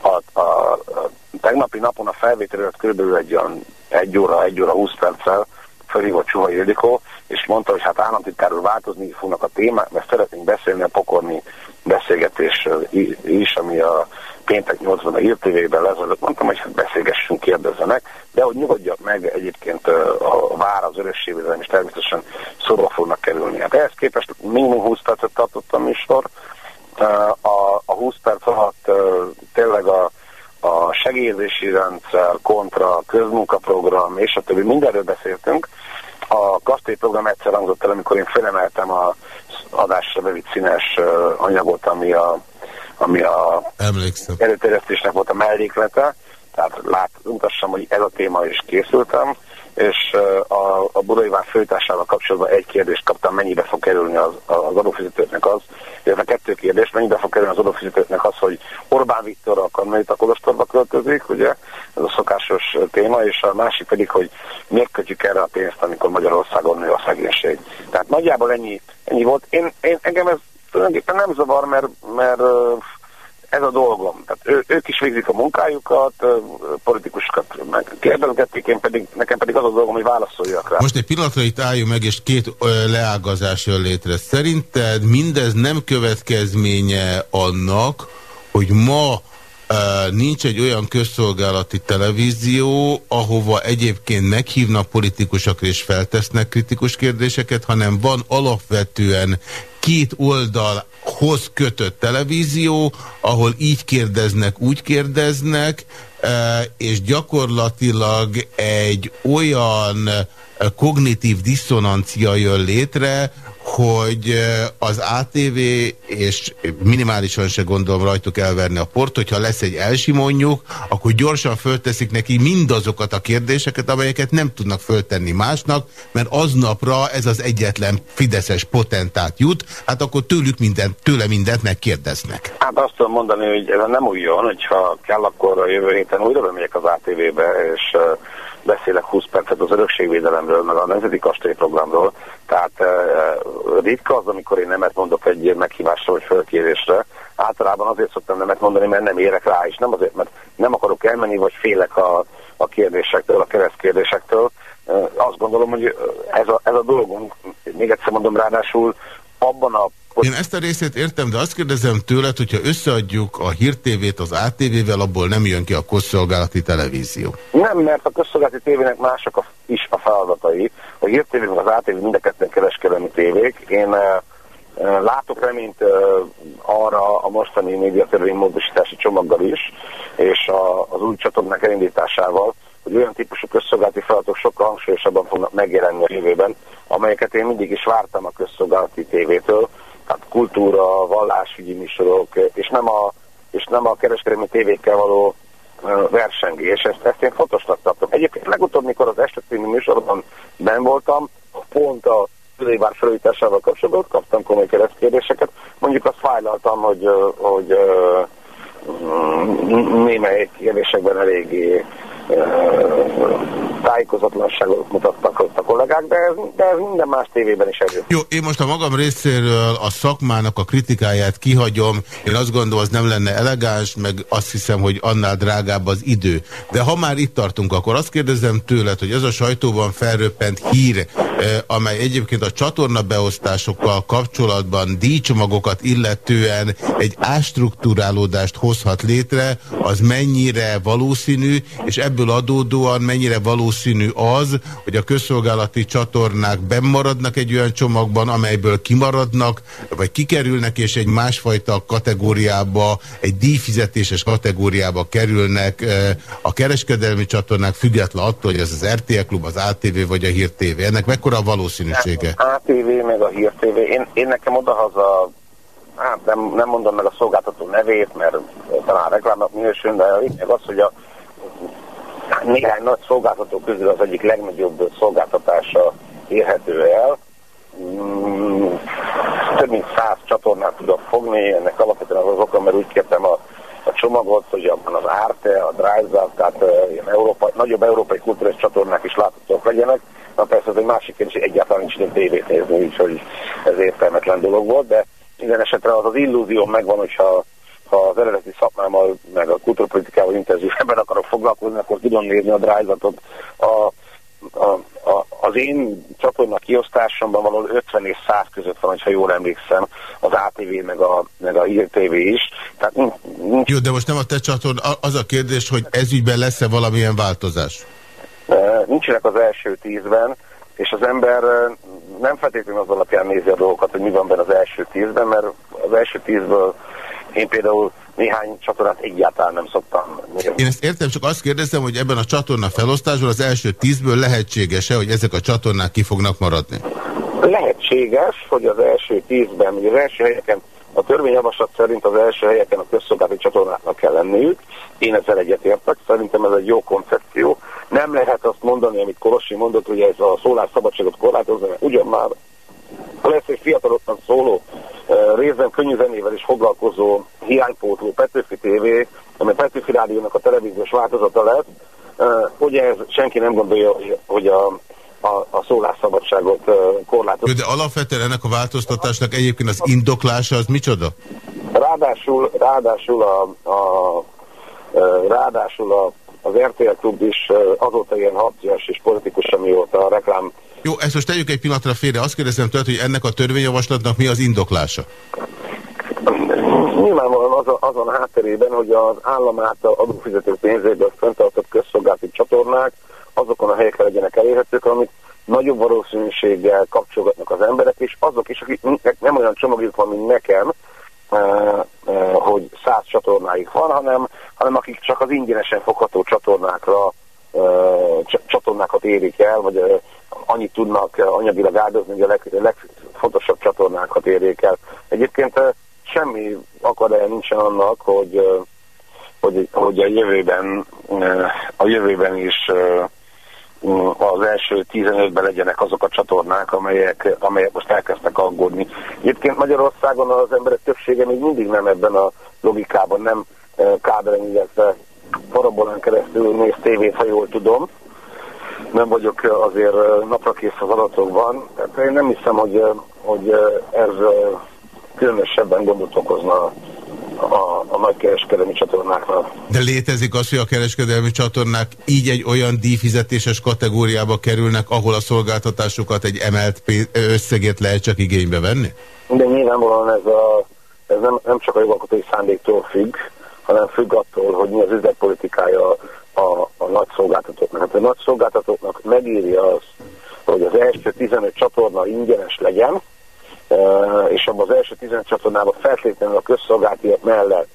A, a, a tegnapi napon a felvételről körülbelül egy olyan egy óra, egy óra, húsz perccel felhívott Csuha Ildikó, és mondta, hogy hát államtitkárról változni fognak a témák, mert szeretnénk beszélni a pokorni beszélgetésről is, ami a péntek 80 a hírtévében lezajlott. Mondtam, hogy hát beszélgessünk, kérdezzenek, de hogy nyugodjak meg egyébként a vár az örösségvédelem, és természetesen szóba fognak kerülni. Hát ehhez képest minimum 20 percet tartottam műsor, a, a 20 perc alatt tényleg a, a segélyezési rendszer, kontra, közmunkaprogram és a többi, mindenről beszéltünk. A kastélyprogram egyszer hangzott el, amikor én felemeltem a adásra bevitt színes anyagot, ami a, ami a előterjesztésnek volt a melléklete, tehát lát, mutassam, hogy ez a téma is készültem, és a, a Budai főtásával kapcsolatban egy kérdést kaptam, mennyibe fog kerülni az, az adófizetőknek az, illetve kettő kérdés, mennyibe fog kerülni az adófizetőknek az, hogy Orbán Viktor a Karmelita Kolostorba költözik, ugye, ez a szokásos téma, és a másik pedig, hogy miért kötjük erre a pénzt, amikor Magyarországon nő a szegénység. Tehát nagyjából ennyi, ennyi volt. Én, én engem ez tulajdonképpen nem zavar, mert, mert ez a dolgom. Tehát ő, ők is végzik a munkájukat, politikusokat kérdezgetik, én pedig, nekem pedig az a dolgom, hogy válaszoljak rá. Most egy pillanatra itt álljunk meg, és két leágazás jön létre. Szerinted mindez nem következménye annak, hogy ma nincs egy olyan közszolgálati televízió, ahova egyébként meghívnak politikusok és feltesznek kritikus kérdéseket, hanem van alapvetően két oldalhoz kötött televízió, ahol így kérdeznek, úgy kérdeznek, és gyakorlatilag egy olyan kognitív diszonancia jön létre, hogy az ATV, és minimálisan se gondolom rajtuk elverni a port, hogyha lesz egy elsimonjuk, akkor gyorsan fölteszik neki mindazokat a kérdéseket, amelyeket nem tudnak föltenni másnak, mert aznapra ez az egyetlen fideszes potentát jut, hát akkor tőlük mindent, tőle mindent megkérdeznek. Hát azt tudom mondani, hogy ez nem újjon, hogyha kell, akkor jövő héten újra bemegyek az ATV-be, és beszélek 20 percet az örökségvédelemről, meg a Nemzeti Kastélyprogramról, tehát e, ritka az, amikor én nemet mondok egy meghívásra vagy fölkérésre. Általában azért szoktam nemet mondani, mert nem érek rá, és nem azért, mert nem akarok elmenni, vagy félek a, a kérdésektől, a keresztkérdésektől. Azt gondolom, hogy ez a, ez a dolgunk, még egyszer mondom ráadásul, abban a Én ezt a részét értem, de azt kérdezem tőled, hogyha összeadjuk a hírtévét az ATV-vel, abból nem jön ki a közszolgálati televízió. Nem, mert a közszolgálati tévének mások a, is a feladatai. A hírtévé az ATV mind a ketten kereskedelmi tévék. Én uh, látok reményt uh, arra a mostani médiatörvény módosítási csomaggal is, és a, az új csatornák elindításával, hogy olyan típusú közszolgálati feladatok sokkal hangsúlyosabban fognak megjelenni a jövőben, amelyeket én mindig is vártam a közszolgálati tévétől, tehát kultúra, vallásügyi műsorok, és nem a, és nem a kereskedelmi tévékkel való versengés. Ezt, ezt én fontosnak tartom. Egyébként legutóbb, mikor az este című műsorban ben voltam, pont a Közévár felújításával kapcsolatban kaptam komoly keresztkérdéseket. Mondjuk azt fájlaltam, hogy, hogy némely kérdésekben eléggé tájékozatlanságot mutattak ott a kollégák, de ez, de ez minden más tévében is erő. Jó, én most a magam részéről a szakmának a kritikáját kihagyom. Én azt gondolom, az nem lenne elegáns, meg azt hiszem, hogy annál drágább az idő. De ha már itt tartunk, akkor azt kérdezem tőled, hogy ez a sajtóban felröppent hír, amely egyébként a csatorna beosztásokkal kapcsolatban díjcsomagokat illetően egy ástruktúrálódást hozhat létre, az mennyire valószínű, és ebből ebből adódóan mennyire valószínű az, hogy a közszolgálati csatornák bemaradnak egy olyan csomagban, amelyből kimaradnak, vagy kikerülnek, és egy másfajta kategóriába, egy díjfizetéses kategóriába kerülnek a kereskedelmi csatornák, független attól, hogy ez az RTL Klub, az ATV vagy a Hír TV. Ennek mekkora a valószínűsége? ATV meg a Hír TV. Én, én nekem odahaza hát nem, nem mondom meg a szolgáltató nevét, mert talán reklámnak minősül, de a az, hogy a néhány nagy szolgáltató közül az egyik legnagyobb szolgáltatása érhető el. Mm, több mint száz csatornát tudok fogni, ennek alapvetően az oka, mert úgy kértem a, a csomagot, hogy abban az Arte, a Drive tehát ilyen Európa, nagyobb európai kultúrás csatornák is láthatók legyenek. Na persze ez egy másik kérdés, egyáltalán nincs idő tévét nézni, úgyhogy ez értelmetlen dolog volt, de minden esetre az az illúzió megvan, hogyha ha az eredeti szakmámmal, meg a kultúrpolitikával intenzívebben akarok foglalkozni, akkor tudom nézni a drájzatot. A, a, a, az én csatorna kiosztásomban valahol 50 és 100 között van, ha jól emlékszem, az ATV meg a, meg a TV is. Tehát. Jó, de most nem a te csatorna, az a kérdés, hogy ezügyben lesz-e valamilyen változás? Nincsenek az első tízben, és az ember nem feltétlenül az alapján nézi a dolgokat, hogy mi van benne az első tízben, mert az első tízből én például néhány csatornát egyáltalán nem szoktam nézni. Én ezt értem, csak azt kérdezem, hogy ebben a csatorna felosztásban az első tízből lehetséges-e, hogy ezek a csatornák ki fognak maradni? Lehetséges, hogy az első tízben, ugye az első helyeken a törvényjavaslat szerint az első helyeken a közszolgálati csatornáknak kell lenniük. Én ezzel egyetértek, szerintem ez egy jó koncepció. Nem lehet azt mondani, amit Kolosi mondott, hogy ez a szólásszabadságot korlátozza, mert ugyan már lesz egy fiataloknak szóló, részben könnyű zenével is foglalkozó hiánypótló Petőfi TV, ami Petőfi Rádiónak a televíziós változata lett. Ugye ez senki nem gondolja, hogy a, a, a szólásszabadságot korlátozza. De alapvetően ennek a változtatásnak egyébként az indoklása az micsoda? Ráadásul, ráadásul a, a ráadásul a, az RTL klub is azóta ilyen harcias és politikus, amióta a reklám jó, ezt most tegyük egy pillanatra félre. Azt kérdezem tőled, hogy ennek a törvényjavaslatnak mi az indoklása? Nyilvánvalóan az a, azon hátterében, hogy az állam által adófizető pénzéből fenntartott közszolgálati csatornák azokon a helyeken legyenek elérhetők, amit nagyobb valószínűséggel kapcsolgatnak az emberek, és azok is, akik nem olyan csomagjuk van, mint nekem, eh, eh, hogy száz csatornáik van, hanem, hanem akik csak az ingyenesen fogható csatornákra eh, csatornákat érik el, vagy annyit tudnak eh, anyagilag áldozni, hogy a leg, legfontosabb csatornákat érjék el. Egyébként eh, semmi akadálya nincsen annak, hogy, eh, hogy, hogy a jövőben a jövőben is az első 15-ben legyenek azok a csatornák, amelyek, amelyek most elkezdtek aggódni. Egyébként Magyarországon az emberek többsége még mindig nem ebben a logikában, nem kábelen, illetve parabolán keresztül néz tévét, ha jól tudom, nem vagyok azért napra kész az adatokban. Tehát én nem hiszem, hogy, hogy ez különösebben gondot okozna a, a nagy kereskedelmi csatornáknak. De létezik az, hogy a kereskedelmi csatornák így egy olyan díjfizetéses kategóriába kerülnek, ahol a szolgáltatásokat egy emelt összegét lehet csak igénybe venni? De nyilvánvalóan ez, a, ez nem, nem csak a jogalkotói szándéktól függ, hanem függ attól, hogy mi az üzletpolitikája a, a nagy szolgáltatóknak. Hát a nagy szolgáltatóknak megírja azt, hogy az első 15 csatorna ingyenes legyen, és abban az első 15 csatornában feltétlenül a közszolgáltiak mellett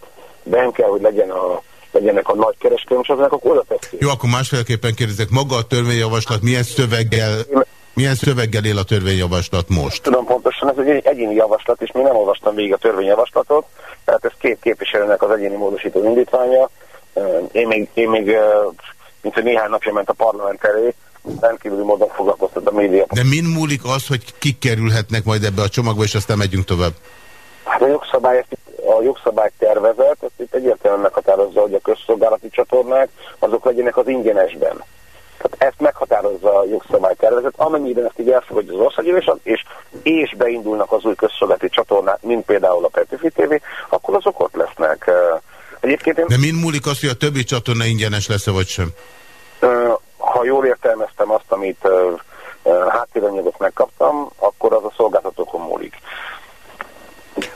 ben kell, hogy legyen a, legyenek a nagy kereskedelmi csatornák, akkor oda teszik. Jó, akkor másféleképpen kérdezek, maga a törvényjavaslat milyen szöveggel milyen szöveggel él a törvényjavaslat most? Tudom pontosan, ez egy egyéni javaslat, és még nem olvastam végig a törvényjavaslatot, tehát ez két képviselőnek az egyéni módosító indítványa. Én még, én még mint hogy néhány napja ment a parlament elé, rendkívüli módon foglalkoztat a média. De min múlik az, hogy kik kerülhetnek majd ebbe a csomagba, és aztán megyünk tovább? Hát a jogszabály, a jogszabály tervezet, ezt itt egyértelműen meghatározza, hogy a közszolgálati csatornák azok legyenek az ingyenesben. Tehát ezt meghatározza a jogszabálytervezet, amennyiben ezt így elfogadja az országgyűlés, és, és beindulnak az új közszolgálati csatornák, mint például a Petifi TV, akkor azok ott lesznek. Egyébként én... De mind múlik az, hogy a többi csatorna ingyenes lesz-e vagy sem? Ha jól értelmeztem azt, amit háttéranyagot megkaptam, akkor az a szolgáltatókon múlik.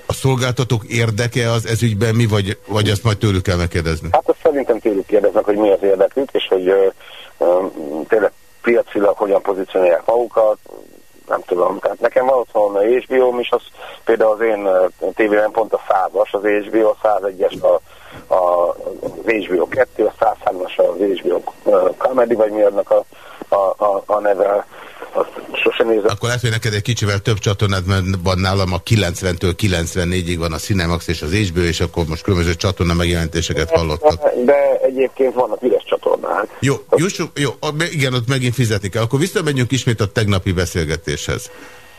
A szolgáltatók érdeke az ezügyben mi, vagy, vagy ezt majd tőlük kell megkérdezni? Hát azt szerintem tőlük kérdeznek, hogy mi az érdekük, és hogy tényleg piacilag hogyan pozícionálják magukat, nem tudom. Tehát nekem van otthon HBO is, az például az én tévében pont a százas, az HBO, a 101-es a, a, az HBO 2, a 103-as az HBO Comedy, vagy mi annak a, a, a, a neve, sosem nézem. Akkor lehet, hogy neked egy kicsivel több csatornád van nálam, a 90-től 94-ig van a Cinemax és az HBO, és akkor most különböző csatorna megjelentéseket hallottak. De egyébként vannak üres csatornák. Jó, jussuk, jó, igen, ott megint fizetni kell. Akkor visszamegyünk ismét a tegnapi beszélgetéshez.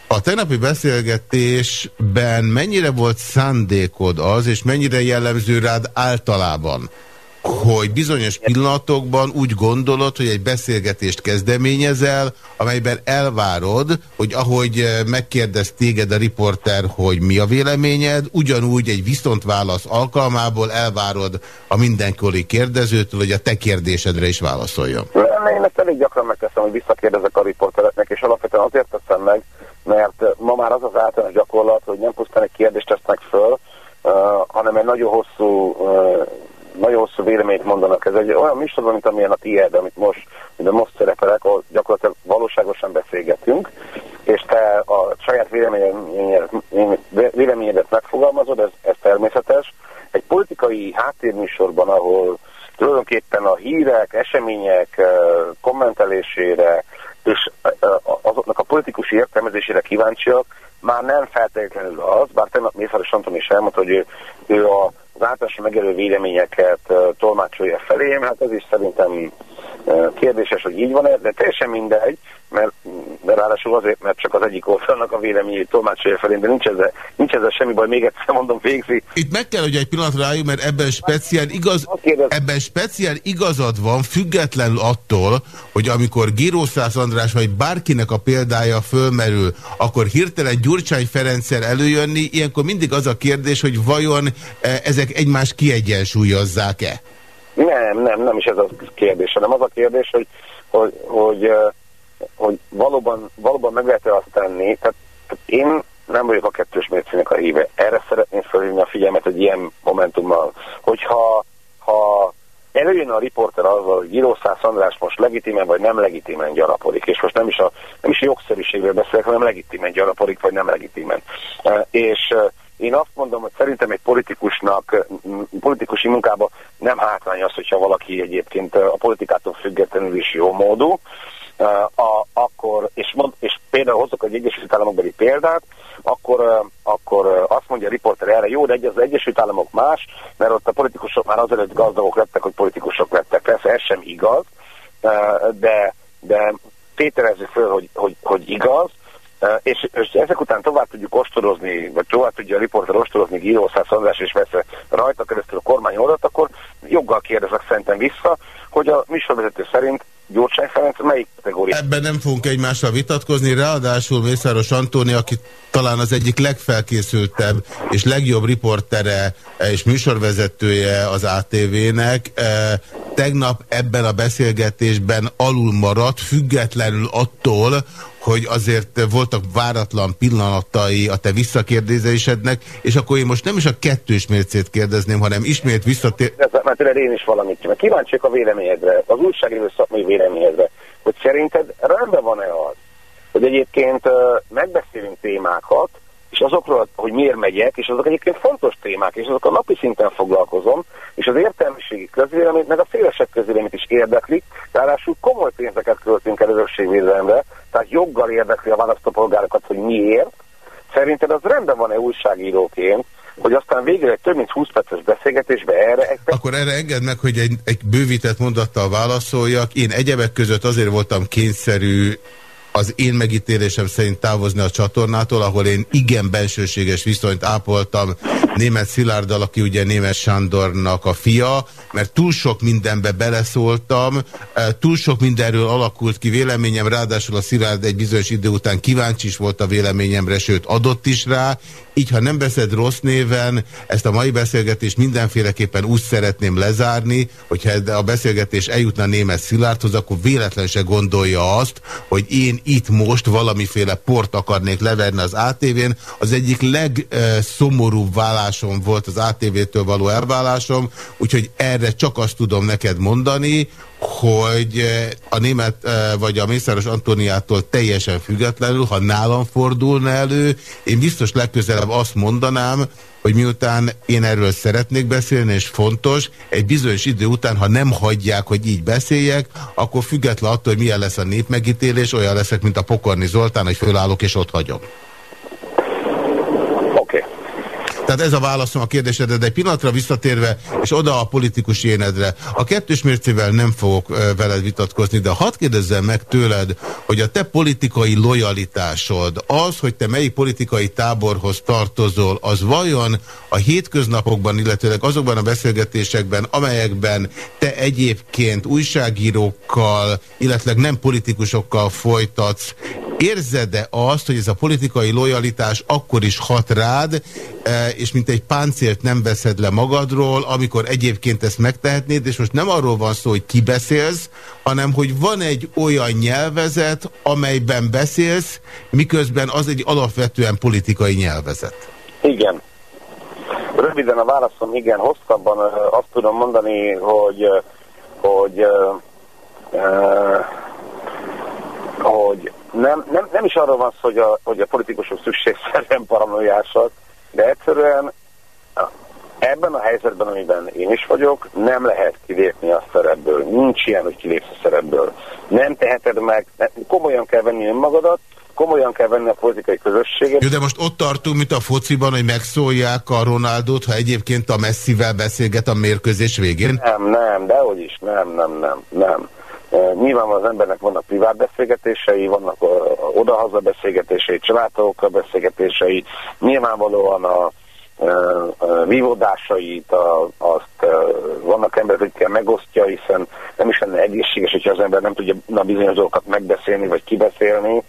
A tegnapi beszélgetésben mennyire volt szándékod az, és mennyire jellemző rád általában, hogy bizonyos pillanatokban úgy gondolod, hogy egy beszélgetést kezdeményezel, amelyben elvárod, hogy ahogy eh, megkérdez téged a riporter, hogy mi a véleményed, ugyanúgy egy viszontválasz alkalmából elvárod a mindenkori kérdezőtől, hogy a te kérdésedre is válaszoljon. Én ezt elég gyakran megteszem, hogy visszakérdezek a riportereknek, és alapvetően azért teszem meg, mert ma már az az általános gyakorlat, hogy nem pusztán egy kérdést tesznek föl, uh, hanem egy nagyon hosszú uh, nagyon hosszú véleményt mondanak. Ez egy olyan műsorban, mint amilyen a tiéd, amit most, mint most szerepelek, ahol gyakorlatilag valóságosan beszélgetünk, és te a saját véleményedet, véleményedet megfogalmazod, ez, ez természetes. Egy politikai háttérműsorban, ahol tulajdonképpen a hírek, események kommentelésére és azoknak a politikusi értelmezésére kíváncsiak, már nem feltétlenül az, bár tegnap Mészáros Anton is elmondta, hogy ő, ő a az általános megelő véleményeket tolmácsolja felém, hát ez is szerintem kérdéses, hogy így van-e, de teljesen mindegy, mert, de ráadásul azért, mert csak az egyik oldalnak a véleményét tolmácsolja felém, de nincs ezzel, nincs ezzel semmi baj, még egyszer mondom, végzi. Itt meg kell, hogy egy pillanatra álljunk, mert ebben speciál, igaz, ebben speciál igazad van, függetlenül attól, hogy amikor Gírószász András vagy bárkinek a példája fölmerül, akkor hirtelen Gyurcsány Ferenccel előjönni, ilyenkor mindig az a kérdés, hogy vajon e, ezek egymást kiegyensúlyozzák-e? Nem, nem, nem is ez a kérdés, hanem az a kérdés, hogy, hogy, hogy, hogy valóban, valóban meg lehet-e azt tenni. Tehát, tehát én nem vagyok a kettős mércének a híve. Erre szeretném felhívni a figyelmet egy ilyen momentummal, hogyha ha előjön a riporter azzal, hogy Girószász András most legitimen vagy nem legitimen gyarapodik, és most nem is a, nem is a jogszerűségről beszélek, hanem legitimen gyarapodik, vagy nem legitimen. És én azt mondom, hogy szerintem egy politikusnak, politikusi munkába nem hátrány az, hogyha valaki egyébként a politikától függetlenül is jó módú, a, akkor, és, mond, és például hozok egy Egyesült Államokbeli példát, akkor, akkor azt mondja a riporter erre, jó, de egy, az Egyesült Államok más, mert ott a politikusok már azelőtt gazdagok lettek, hogy politikusok lettek. Persze ez sem igaz, de, de tételezzük föl, hogy, hogy, hogy igaz, és, és ezek után tovább tudjuk ostorozni, vagy tovább tudja a riporter ostorozni Gírószász András és vesz rajta keresztül a kormány oldalt, akkor joggal kérdezek szerintem vissza, hogy a műsorvezető szerint Gyurcsány Ferenc melyik kategória? Ebben nem fogunk egymással vitatkozni, ráadásul Mészáros Antóni, aki talán az egyik legfelkészültebb és legjobb riportere és műsorvezetője az ATV-nek, tegnap ebben a beszélgetésben alul maradt, függetlenül attól, hogy azért voltak váratlan pillanatai a te visszakérdezésednek, és akkor én most nem is a kettős mércét kérdezném, hanem ismét visszatér... Mert tőled én is valamit mert kíváncsiak a véleményedre, az újságíró szakmai véleményedre, hogy szerinted rendben van-e az, hogy egyébként megbeszélünk témákat, és azokról, hogy miért megyek, és azok egyébként fontos témák, és azok a napi szinten foglalkozom, és az értelmiségi közvéleményt, meg a szélesebb közvéleményt is érdeklik, ráadásul komoly pénzeket költünk el örökségvédelemre, tehát joggal érdekli a választópolgárokat, hogy miért. Szerinted az rendben van-e újságíróként, hogy aztán végül egy több mint 20 perces beszélgetésbe erre... Egy... Akkor erre engedd meg, hogy egy, egy bővített mondattal válaszoljak. Én egyebek között azért voltam kényszerű az én megítélésem szerint távozni a csatornától, ahol én igen bensőséges viszonyt ápoltam német Szilárddal, aki ugye német Sándornak a fia, mert túl sok mindenbe beleszóltam, túl sok mindenről alakult ki véleményem, ráadásul a Szilárd egy bizonyos idő után kíváncsi is volt a véleményemre, sőt adott is rá, így ha nem beszed rossz néven, ezt a mai beszélgetést mindenféleképpen úgy szeretném lezárni, hogyha a beszélgetés eljutna német Szilárdhoz, akkor véletlen se gondolja azt, hogy én itt most valamiféle port akarnék leverni az ATV-n. Az egyik legszomorúbb vállásom volt az ATV-től való elvállásom, úgyhogy erre csak azt tudom neked mondani, hogy eh, a német eh, vagy a Mészáros Antóniától teljesen függetlenül, ha nálam fordulna elő, én biztos legközelebb azt mondanám, hogy miután én erről szeretnék beszélni, és fontos, egy bizonyos idő után, ha nem hagyják, hogy így beszéljek, akkor független attól, hogy milyen lesz a népmegítélés, olyan leszek, mint a Pokorni Zoltán, hogy fölállok és ott hagyom. Tehát ez a válaszom a kérdésedre, de egy pillanatra visszatérve, és oda a politikus énedre. A kettős mércével nem fogok veled vitatkozni, de hadd kérdezzem meg tőled, hogy a te politikai lojalitásod, az, hogy te melyik politikai táborhoz tartozol, az vajon a hétköznapokban, illetőleg azokban a beszélgetésekben, amelyekben te egyébként újságírókkal, illetve nem politikusokkal folytatsz, érzed-e azt, hogy ez a politikai lojalitás akkor is hat rád, és mint egy páncélt nem veszed le magadról, amikor egyébként ezt megtehetnéd, és most nem arról van szó, hogy ki beszélsz, hanem hogy van egy olyan nyelvezet, amelyben beszélsz, miközben az egy alapvetően politikai nyelvezet. Igen. Röviden a válaszom igen, hosszabban azt tudom mondani, hogy hogy, hogy nem, nem, nem is arról van szó, hogy a, hogy a politikusok szükségszerűen paranoiásak, de egyszerűen ebben a helyzetben, amiben én is vagyok, nem lehet kilépni a szerepből. Nincs ilyen, hogy kilépsz a szerepből. Nem teheted meg, komolyan kell venni önmagadat, komolyan kell venni a politikai közösséget. Jó, de most ott tartunk, mint a fociban, hogy megszólják a Ronaldot, ha egyébként a Messivel beszélget a mérkőzés végén? Nem, nem, dehogy is, nem, nem, nem, nem. Nyilván az embernek vannak privát beszélgetései, vannak odahaza beszélgetései, családtagokkal beszélgetései, nyilvánvalóan a, vívódásait, a, azt vannak emberek, kell megosztja, hiszen nem is lenne egészséges, hogyha az ember nem tudja na, bizonyos dolgokat megbeszélni, vagy kibeszélni,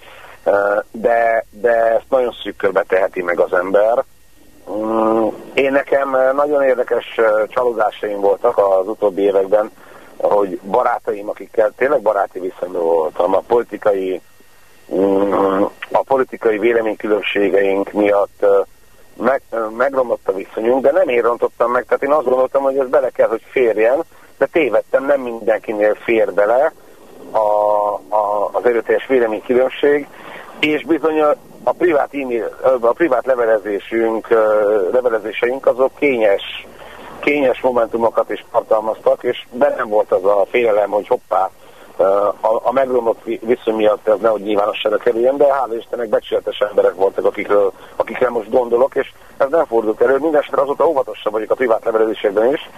de, de ezt nagyon szűkörbe teheti meg az ember. Mm, én nekem nagyon érdekes csalódásaim voltak az utóbbi években, hogy barátaim, akikkel tényleg baráti viszonyban voltam, a politikai, mm, a politikai véleménykülönbségeink miatt meg, megromlott a viszonyunk, de nem én meg, tehát én azt gondoltam, hogy ez bele kell, hogy férjen, de tévedtem, nem mindenkinél fér bele a, a, az erőteljes véleménykülönbség, és bizony a, a privát e-mail, a privát levelezésünk, levelezéseink azok kényes kényes momentumokat is tartalmaztak, és bennem volt az a félelem, hogy hoppá, a, a megromlott viszony miatt ez nehogy nyilvánosságra kerüljön, de hála Istennek becsületes emberek voltak, akikről, akikre most gondolok, és ez nem fordult elő. Mindenesetre azóta óvatosabb vagyok a privát levelezésekben is,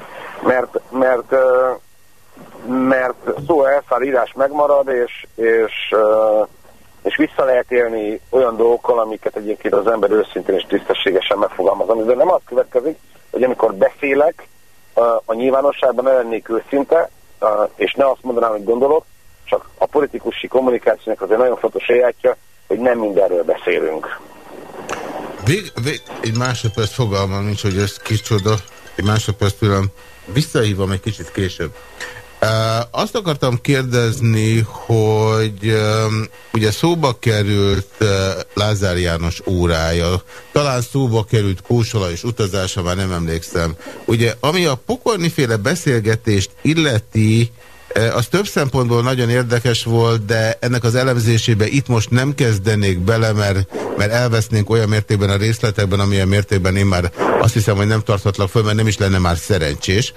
mert, mert, mert szó elszár írás megmarad, és, és, és vissza lehet élni olyan dolgokkal, amiket egyébként az ember őszintén és tisztességesen megfogalmaz. Amiben nem az következik, hogy amikor beszélek a, nyilvánosságban ne lennék őszinte, és ne azt mondanám, hogy gondolok, csak a politikusi kommunikációnak azért nagyon fontos sajátja, hogy nem mindenről beszélünk. Vég, vég, egy másodperc fogalmam nincs, hogy ez kicsoda. Egy másodperc tőlem. Visszahívom egy kicsit később. Azt akartam kérdezni, hogy ugye szóba került Lázár János órája, talán szóba került Kósola és utazása, már nem emlékszem. Ugye, ami a pokorniféle beszélgetést illeti, az több szempontból nagyon érdekes volt, de ennek az elemzésébe itt most nem kezdenék bele, mert, mert elvesznénk olyan mértékben a részletekben, amilyen mértékben én már azt hiszem, hogy nem tarthatlak föl, mert nem is lenne már szerencsés.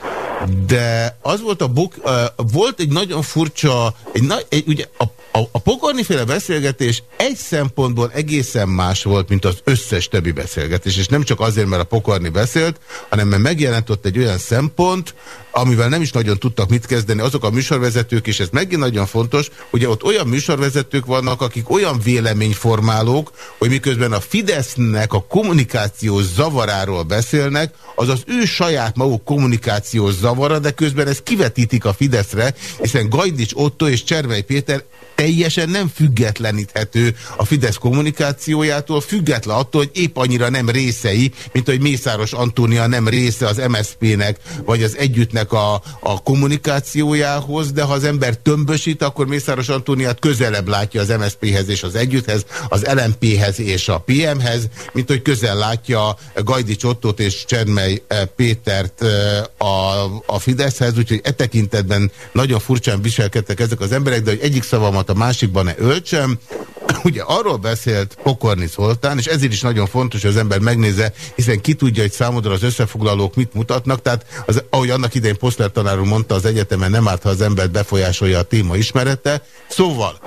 De az volt a buk, volt egy nagyon furcsa, egy, egy, ugye a, a, a pokorniféle beszélgetés egy szempontból egészen más volt, mint az összes többi beszélgetés, és nem csak azért, mert a pokorni beszélt, hanem mert megjelent ott egy olyan szempont, amivel nem is nagyon tudtak mit kezdeni azok a műsorvezetők, és ez megint nagyon fontos, hogy ott olyan műsorvezetők vannak, akik olyan véleményformálók, hogy miközben a Fidesznek a kommunikációs zavaráról beszélnek, az az ő saját maguk kommunikációs zavara, de közben ezt kivetítik a Fideszre, hiszen Gajdics Otto és Csermely Péter teljesen nem függetleníthető a Fidesz kommunikációjától, független attól, hogy épp annyira nem részei, mint hogy Mészáros Antónia nem része az MSZP-nek, vagy az együttnek a, a kommunikációjához, de ha az ember tömbösít, akkor Mészáros Antóniát közelebb látja az MSZP-hez és az együtthez, az LMP-hez és a PM-hez, mint hogy közel látja Gajdi Csottót és Csermely eh, Pétert eh, a, a Fideszhez, úgyhogy e tekintetben nagyon furcsán viselkedtek ezek az emberek, de hogy egyik szavamat a másikban ne öltsem. Ugye arról beszélt Pokorni Szoltán, és ezért is nagyon fontos, hogy az ember megnézze, hiszen ki tudja, hogy számodra az összefoglalók mit mutatnak, tehát az, ahogy annak idején Poszler tanár mondta az egyetemen, nem árt, ha az embert befolyásolja a téma ismerete. Szóval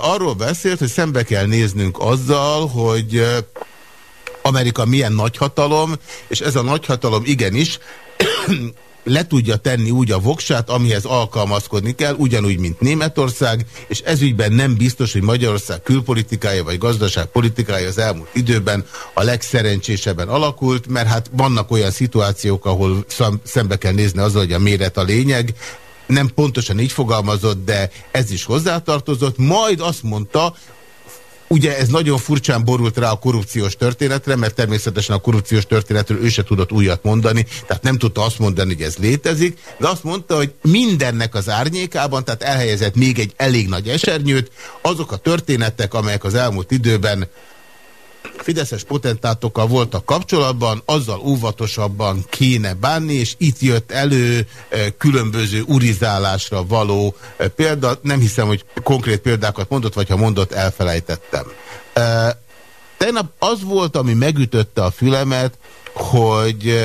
arról beszélt, hogy szembe kell néznünk azzal, hogy Amerika milyen nagyhatalom, és ez a nagyhatalom igenis le tudja tenni úgy a voksát, amihez alkalmazkodni kell, ugyanúgy, mint Németország, és ezügyben nem biztos, hogy Magyarország külpolitikája vagy gazdaságpolitikája az elmúlt időben a legszerencsésebben alakult, mert hát vannak olyan szituációk, ahol szembe kell nézni azzal, hogy a méret a lényeg, nem pontosan így fogalmazott, de ez is hozzátartozott, majd azt mondta, Ugye ez nagyon furcsán borult rá a korrupciós történetre, mert természetesen a korrupciós történetről ő se tudott újat mondani, tehát nem tudta azt mondani, hogy ez létezik, de azt mondta, hogy mindennek az árnyékában, tehát elhelyezett még egy elég nagy esernyőt, azok a történetek, amelyek az elmúlt időben fideszes potentátokkal voltak kapcsolatban, azzal óvatosabban kéne bánni, és itt jött elő eh, különböző urizálásra való eh, példa. Nem hiszem, hogy konkrét példákat mondott, vagy ha mondott, elfelejtettem. Eh, tegnap az volt, ami megütötte a fülemet, hogy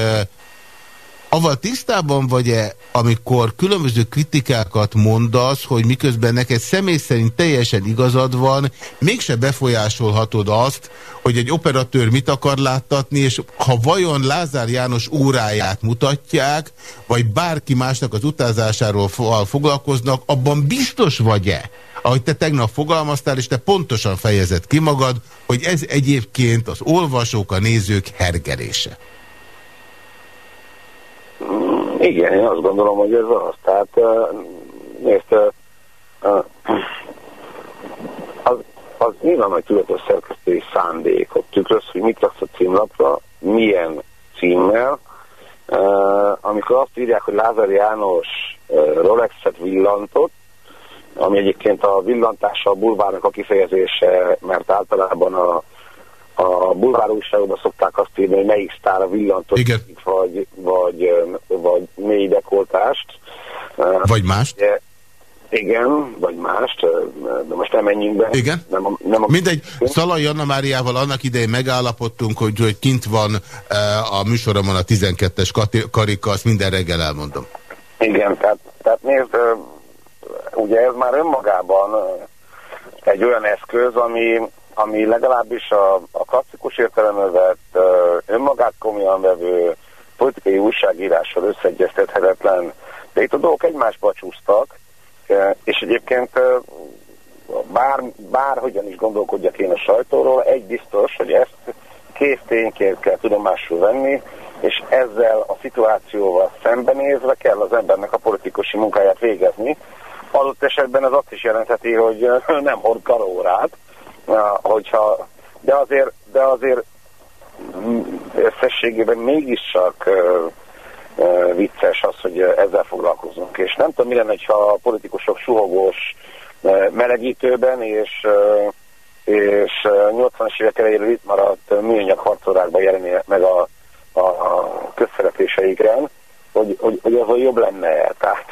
Aval tisztában vagy-e, amikor különböző kritikákat mondasz, hogy miközben neked személy szerint teljesen igazad van, mégse befolyásolhatod azt, hogy egy operatőr mit akar láttatni, és ha vajon Lázár János óráját mutatják, vagy bárki másnak az utazásáról foglalkoznak, abban biztos vagy-e, ahogy te tegnap fogalmaztál, és te pontosan fejezed ki magad, hogy ez egyébként az olvasók, a nézők hergelése. Igen, én azt gondolom, hogy ez az. Tehát nézd, az, az nyilván nagy tudatos szerkesztői szándékot tükröz, hogy mit raksz a címlapra, milyen címmel, amikor azt írják, hogy Lázár János Rolexet villantott, ami egyébként a villantása a bulvárnak a kifejezése, mert általában a a bulvár újságokban szokták azt írni, hogy melyik sztára villantott, Igen. vagy, vagy, vagy mély dekoltást. Vagy mást. De, igen, vagy mást, de most nem menjünk be. Igen. Nem a, nem a... Mindegy, Szalai Anna Máriával annak idején megállapodtunk, hogy, hogy kint van a műsoromon a 12-es karika, azt minden reggel elmondom. Igen, tehát, tehát nézd, ugye ez már önmagában egy olyan eszköz, ami ami legalábbis a, a klasszikus értelemben önmagát komolyan vevő politikai újságírással összeegyeztethetetlen, de itt a dolgok egymásba csúsztak, és egyébként bár, bárhogyan is gondolkodjak én a sajtóról, egy biztos, hogy ezt kész tényként kell tudomásul venni, és ezzel a szituációval szembenézve kell az embernek a politikusi munkáját végezni. Adott esetben ez azt is jelentheti, hogy nem hord karórát, hogyha, de azért, de azért összességében mégiscsak vicces az, hogy ezzel foglalkozunk. És nem tudom, mi lenne, ha a politikusok suhogós melegítőben és és 80-as évek elejéről itt maradt műanyag harcorákban jelenni meg a, a közszerepléseikren, hogy, hogy, hogy az jobb lenne. Tehát,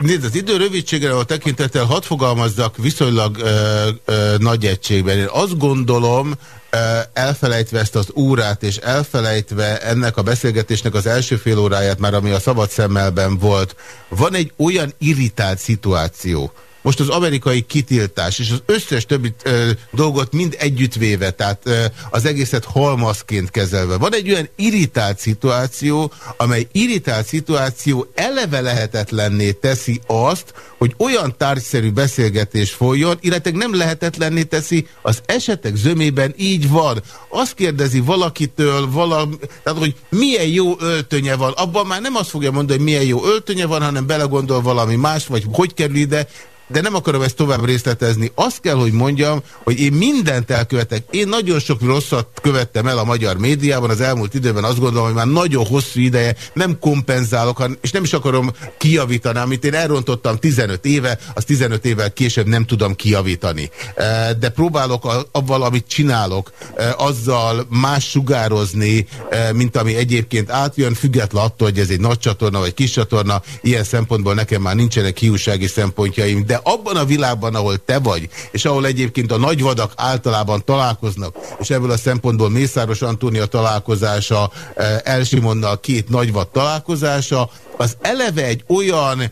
Nézd, az idő rövidségre a tekintettel hadd fogalmazzak viszonylag ö, ö, nagy egységben. Én azt gondolom, ö, elfelejtve ezt az órát, és elfelejtve ennek a beszélgetésnek az első fél óráját, már ami a szabad szemmelben volt, van egy olyan irritált szituáció, most az amerikai kitiltás és az összes többi ö, dolgot mind együttvéve, tehát ö, az egészet halmazként kezelve. Van egy olyan irritált szituáció, amely irritált szituáció eleve lehetetlenné teszi azt, hogy olyan tárgyszerű beszélgetés folyjon, illetve nem lehetetlenné teszi, az esetek zömében így van. Azt kérdezi valakitől, valami, tehát hogy milyen jó öltönye van, abban már nem azt fogja mondani, hogy milyen jó öltönye van, hanem belegondol valami más, vagy hogy kerül ide, de nem akarom ezt tovább részletezni. Azt kell, hogy mondjam, hogy én mindent elkövetek. Én nagyon sok rosszat követtem el a magyar médiában az elmúlt időben. Azt gondolom, hogy már nagyon hosszú ideje nem kompenzálok, és nem is akarom kijavítani. Amit én elrontottam 15 éve, az 15 évvel később nem tudom kijavítani. E, de próbálok avval, amit csinálok, azzal más sugározni, mint ami egyébként átjön, független attól, hogy ez egy nagy csatorna vagy kis csatorna. Ilyen szempontból nekem már nincsenek hiúsági szempontjaim, de abban a világban, ahol te vagy, és ahol egyébként a nagyvadak általában találkoznak, és ebből a szempontból Mészáros Antónia találkozása, eh, Elsimonnal két nagyvad találkozása, az eleve egy olyan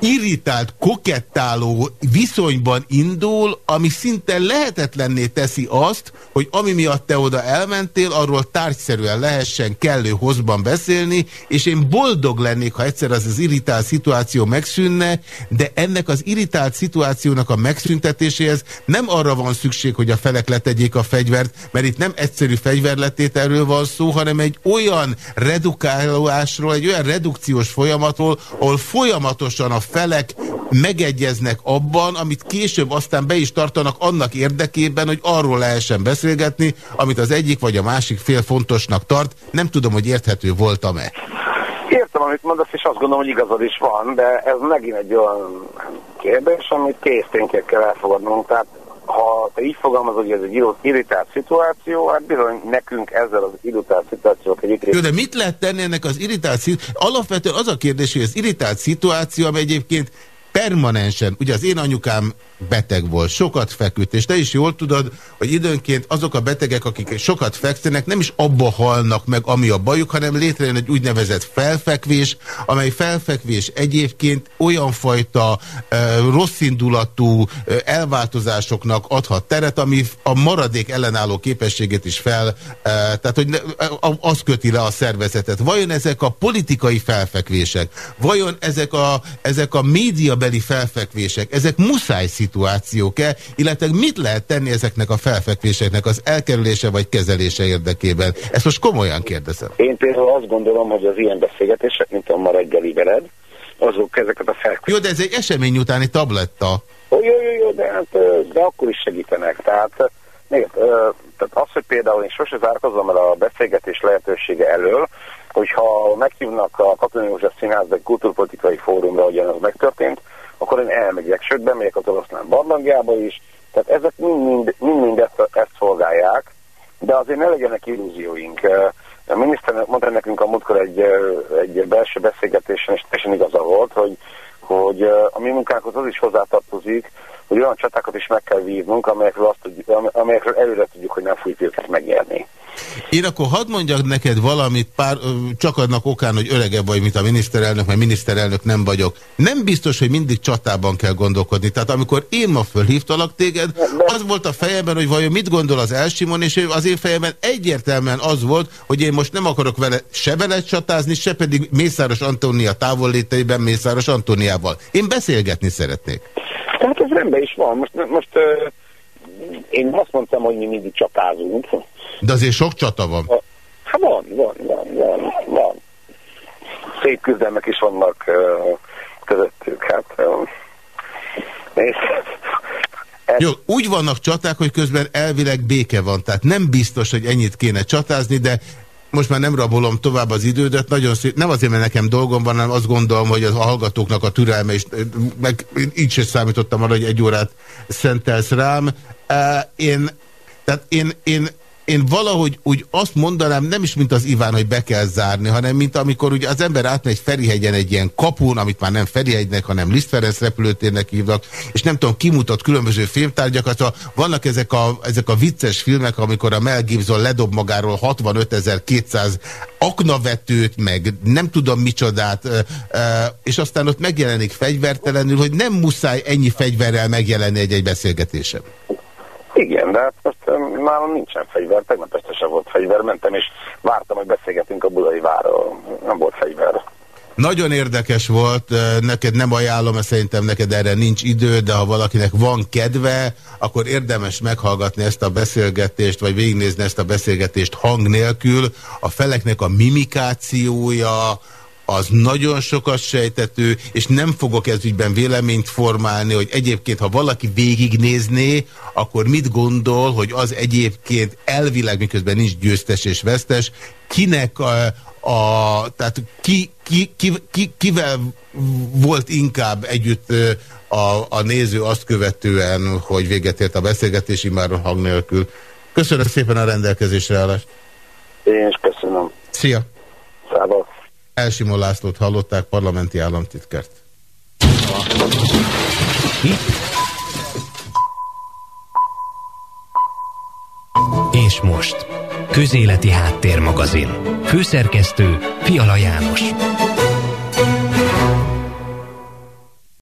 irritált, kokettáló viszonyban indul, ami szinte lehetetlenné teszi azt, hogy ami miatt te oda elmentél, arról tárgyszerűen lehessen kellő hozban beszélni, és én boldog lennék, ha egyszer az az irritált szituáció megszűnne, de ennek az irritált szituációnak a megszüntetéséhez nem arra van szükség, hogy a felek letegyék a fegyvert, mert itt nem egyszerű fegyverletételről van szó, hanem egy olyan redukálásról, egy olyan redukciós folyamatról, ahol folyamatosan a felek megegyeznek abban, amit később aztán be is tartanak annak érdekében, hogy arról lehessen beszélgetni, amit az egyik vagy a másik fél fontosnak tart. Nem tudom, hogy érthető voltam-e. Értem, amit mondasz, és azt gondolom, hogy igazad is van, de ez megint egy olyan kérdés, amit készténként kell elfogadnunk. Tehát ha te így fogalmazod, hogy ez egy irritált szituáció, hát bizony nekünk ezzel az irritált szituációk egyik Jó, de mit lehet tenni ennek az irritált szituáció? Alapvetően az a kérdés, hogy az irritált szituáció, ami egyébként permanensen, ugye az én anyukám beteg volt, sokat feküdt, és te is jól tudod, hogy időnként azok a betegek, akik sokat fekszenek, nem is abba halnak meg, ami a bajuk, hanem létrejön egy úgynevezett felfekvés, amely felfekvés egyébként olyan fajta e, rosszindulatú e, elváltozásoknak adhat teret, ami a maradék ellenálló képességét is fel, e, tehát hogy ne, az köti le a szervezetet. Vajon ezek a politikai felfekvések, vajon ezek a, ezek a médiabeli felfekvések, ezek muszáj szituációk-e, illetve mit lehet tenni ezeknek a felfekvéseknek az elkerülése vagy kezelése érdekében? Ezt most komolyan kérdezem. Én például azt gondolom, hogy az ilyen beszélgetések, mint a ma reggeli veled, azok ezeket a felfekvéseket. Jó, de ez egy esemény utáni tabletta. Jó, jó, jó, jó de, hát, de akkor is segítenek. Tehát, még, tehát az, hogy például én sose zárkozom el a beszélgetés lehetősége elől, hogyha meghívnak a Katonai József Színházba egy kulturpolitikai fórumra, ahogyan az megtörtént, akkor én elmegyek, sőt bemegyek az oroszlán barlangjába is, tehát ezek mind-mind, mind ezt, ezt szolgálják, de azért ne legyenek illúzióink. A miniszter mondta nekünk a múltkor egy, egy belső beszélgetésen, és teljesen igaza volt, hogy, hogy a mi munkánkhoz az is hozzátartozik, hogy olyan csatákat is meg kell vívnunk, amelyekről, azt tudjuk, amelyekről előre tudjuk, hogy nem fogjuk őket megnyerni. Én akkor hadd mondjak neked valamit, pár, csak adnak okán, hogy öregebb vagy, mint a miniszterelnök, mert miniszterelnök nem vagyok. Nem biztos, hogy mindig csatában kell gondolkodni. Tehát amikor én ma fölhívtalak téged, az volt a fejemben, hogy vajon mit gondol az Elsimon, és az én fejemben egyértelműen az volt, hogy én most nem akarok vele se vele csatázni, se pedig Mészáros Antónia távolléteiben Mészáros Antóniával. Én beszélgetni szeretnék. Tehát ez rendben is van. Most, most én azt mondtam, hogy mi mindig csatázunk. De azért sok csata van. Hát van, van, van, van, van. Szép küzdelmek is vannak közöttük. Hát, uh, Jó, úgy vannak csaták, hogy közben elvileg béke van, tehát nem biztos, hogy ennyit kéne csatázni, de most már nem rabolom tovább az idődet, nagyon szép, nem azért, mert nekem dolgom van, hanem azt gondolom, hogy az a hallgatóknak a türelme, és meg így sem számítottam arra, hogy egy órát szentelsz rám. Én, tehát én, én én valahogy úgy azt mondanám, nem is mint az Iván, hogy be kell zárni, hanem mint amikor ugye az ember átmegy Ferihegyen egy ilyen kapun, amit már nem Ferihegynek, hanem Liszt Ferenc repülőtérnek hívnak, és nem tudom, kimutat különböző filmtárgyakat. Vannak ezek a, ezek a vicces filmek, amikor a Mel Gibson ledob magáról 65.200 aknavetőt, meg nem tudom micsodát, és aztán ott megjelenik fegyvertelenül, hogy nem muszáj ennyi fegyverrel megjelenni egy-egy beszélgetésem. Igen, de hát most nálam nincsen fegyver, tegnap este sem volt fegyver, mentem és vártam, hogy beszélgetünk a budai várról, nem volt fegyver. Nagyon érdekes volt, neked nem ajánlom, mert szerintem neked erre nincs idő, de ha valakinek van kedve, akkor érdemes meghallgatni ezt a beszélgetést, vagy végignézni ezt a beszélgetést hang nélkül. A feleknek a mimikációja, az nagyon sokat sejtető, és nem fogok ez ügyben véleményt formálni, hogy egyébként, ha valaki végignézné, akkor mit gondol, hogy az egyébként elvileg, miközben nincs győztes és vesztes, kinek a, a tehát ki, ki, ki, ki, kivel volt inkább együtt a, a néző azt követően, hogy véget ért a beszélgetés, már hang nélkül. Köszönöm szépen a rendelkezésre állást. Én is köszönöm. Szia! Szállok. Elsimon Lászlót hallották, parlamenti államtitkert. És most, Közéleti Háttérmagazin. Főszerkesztő Fiala János.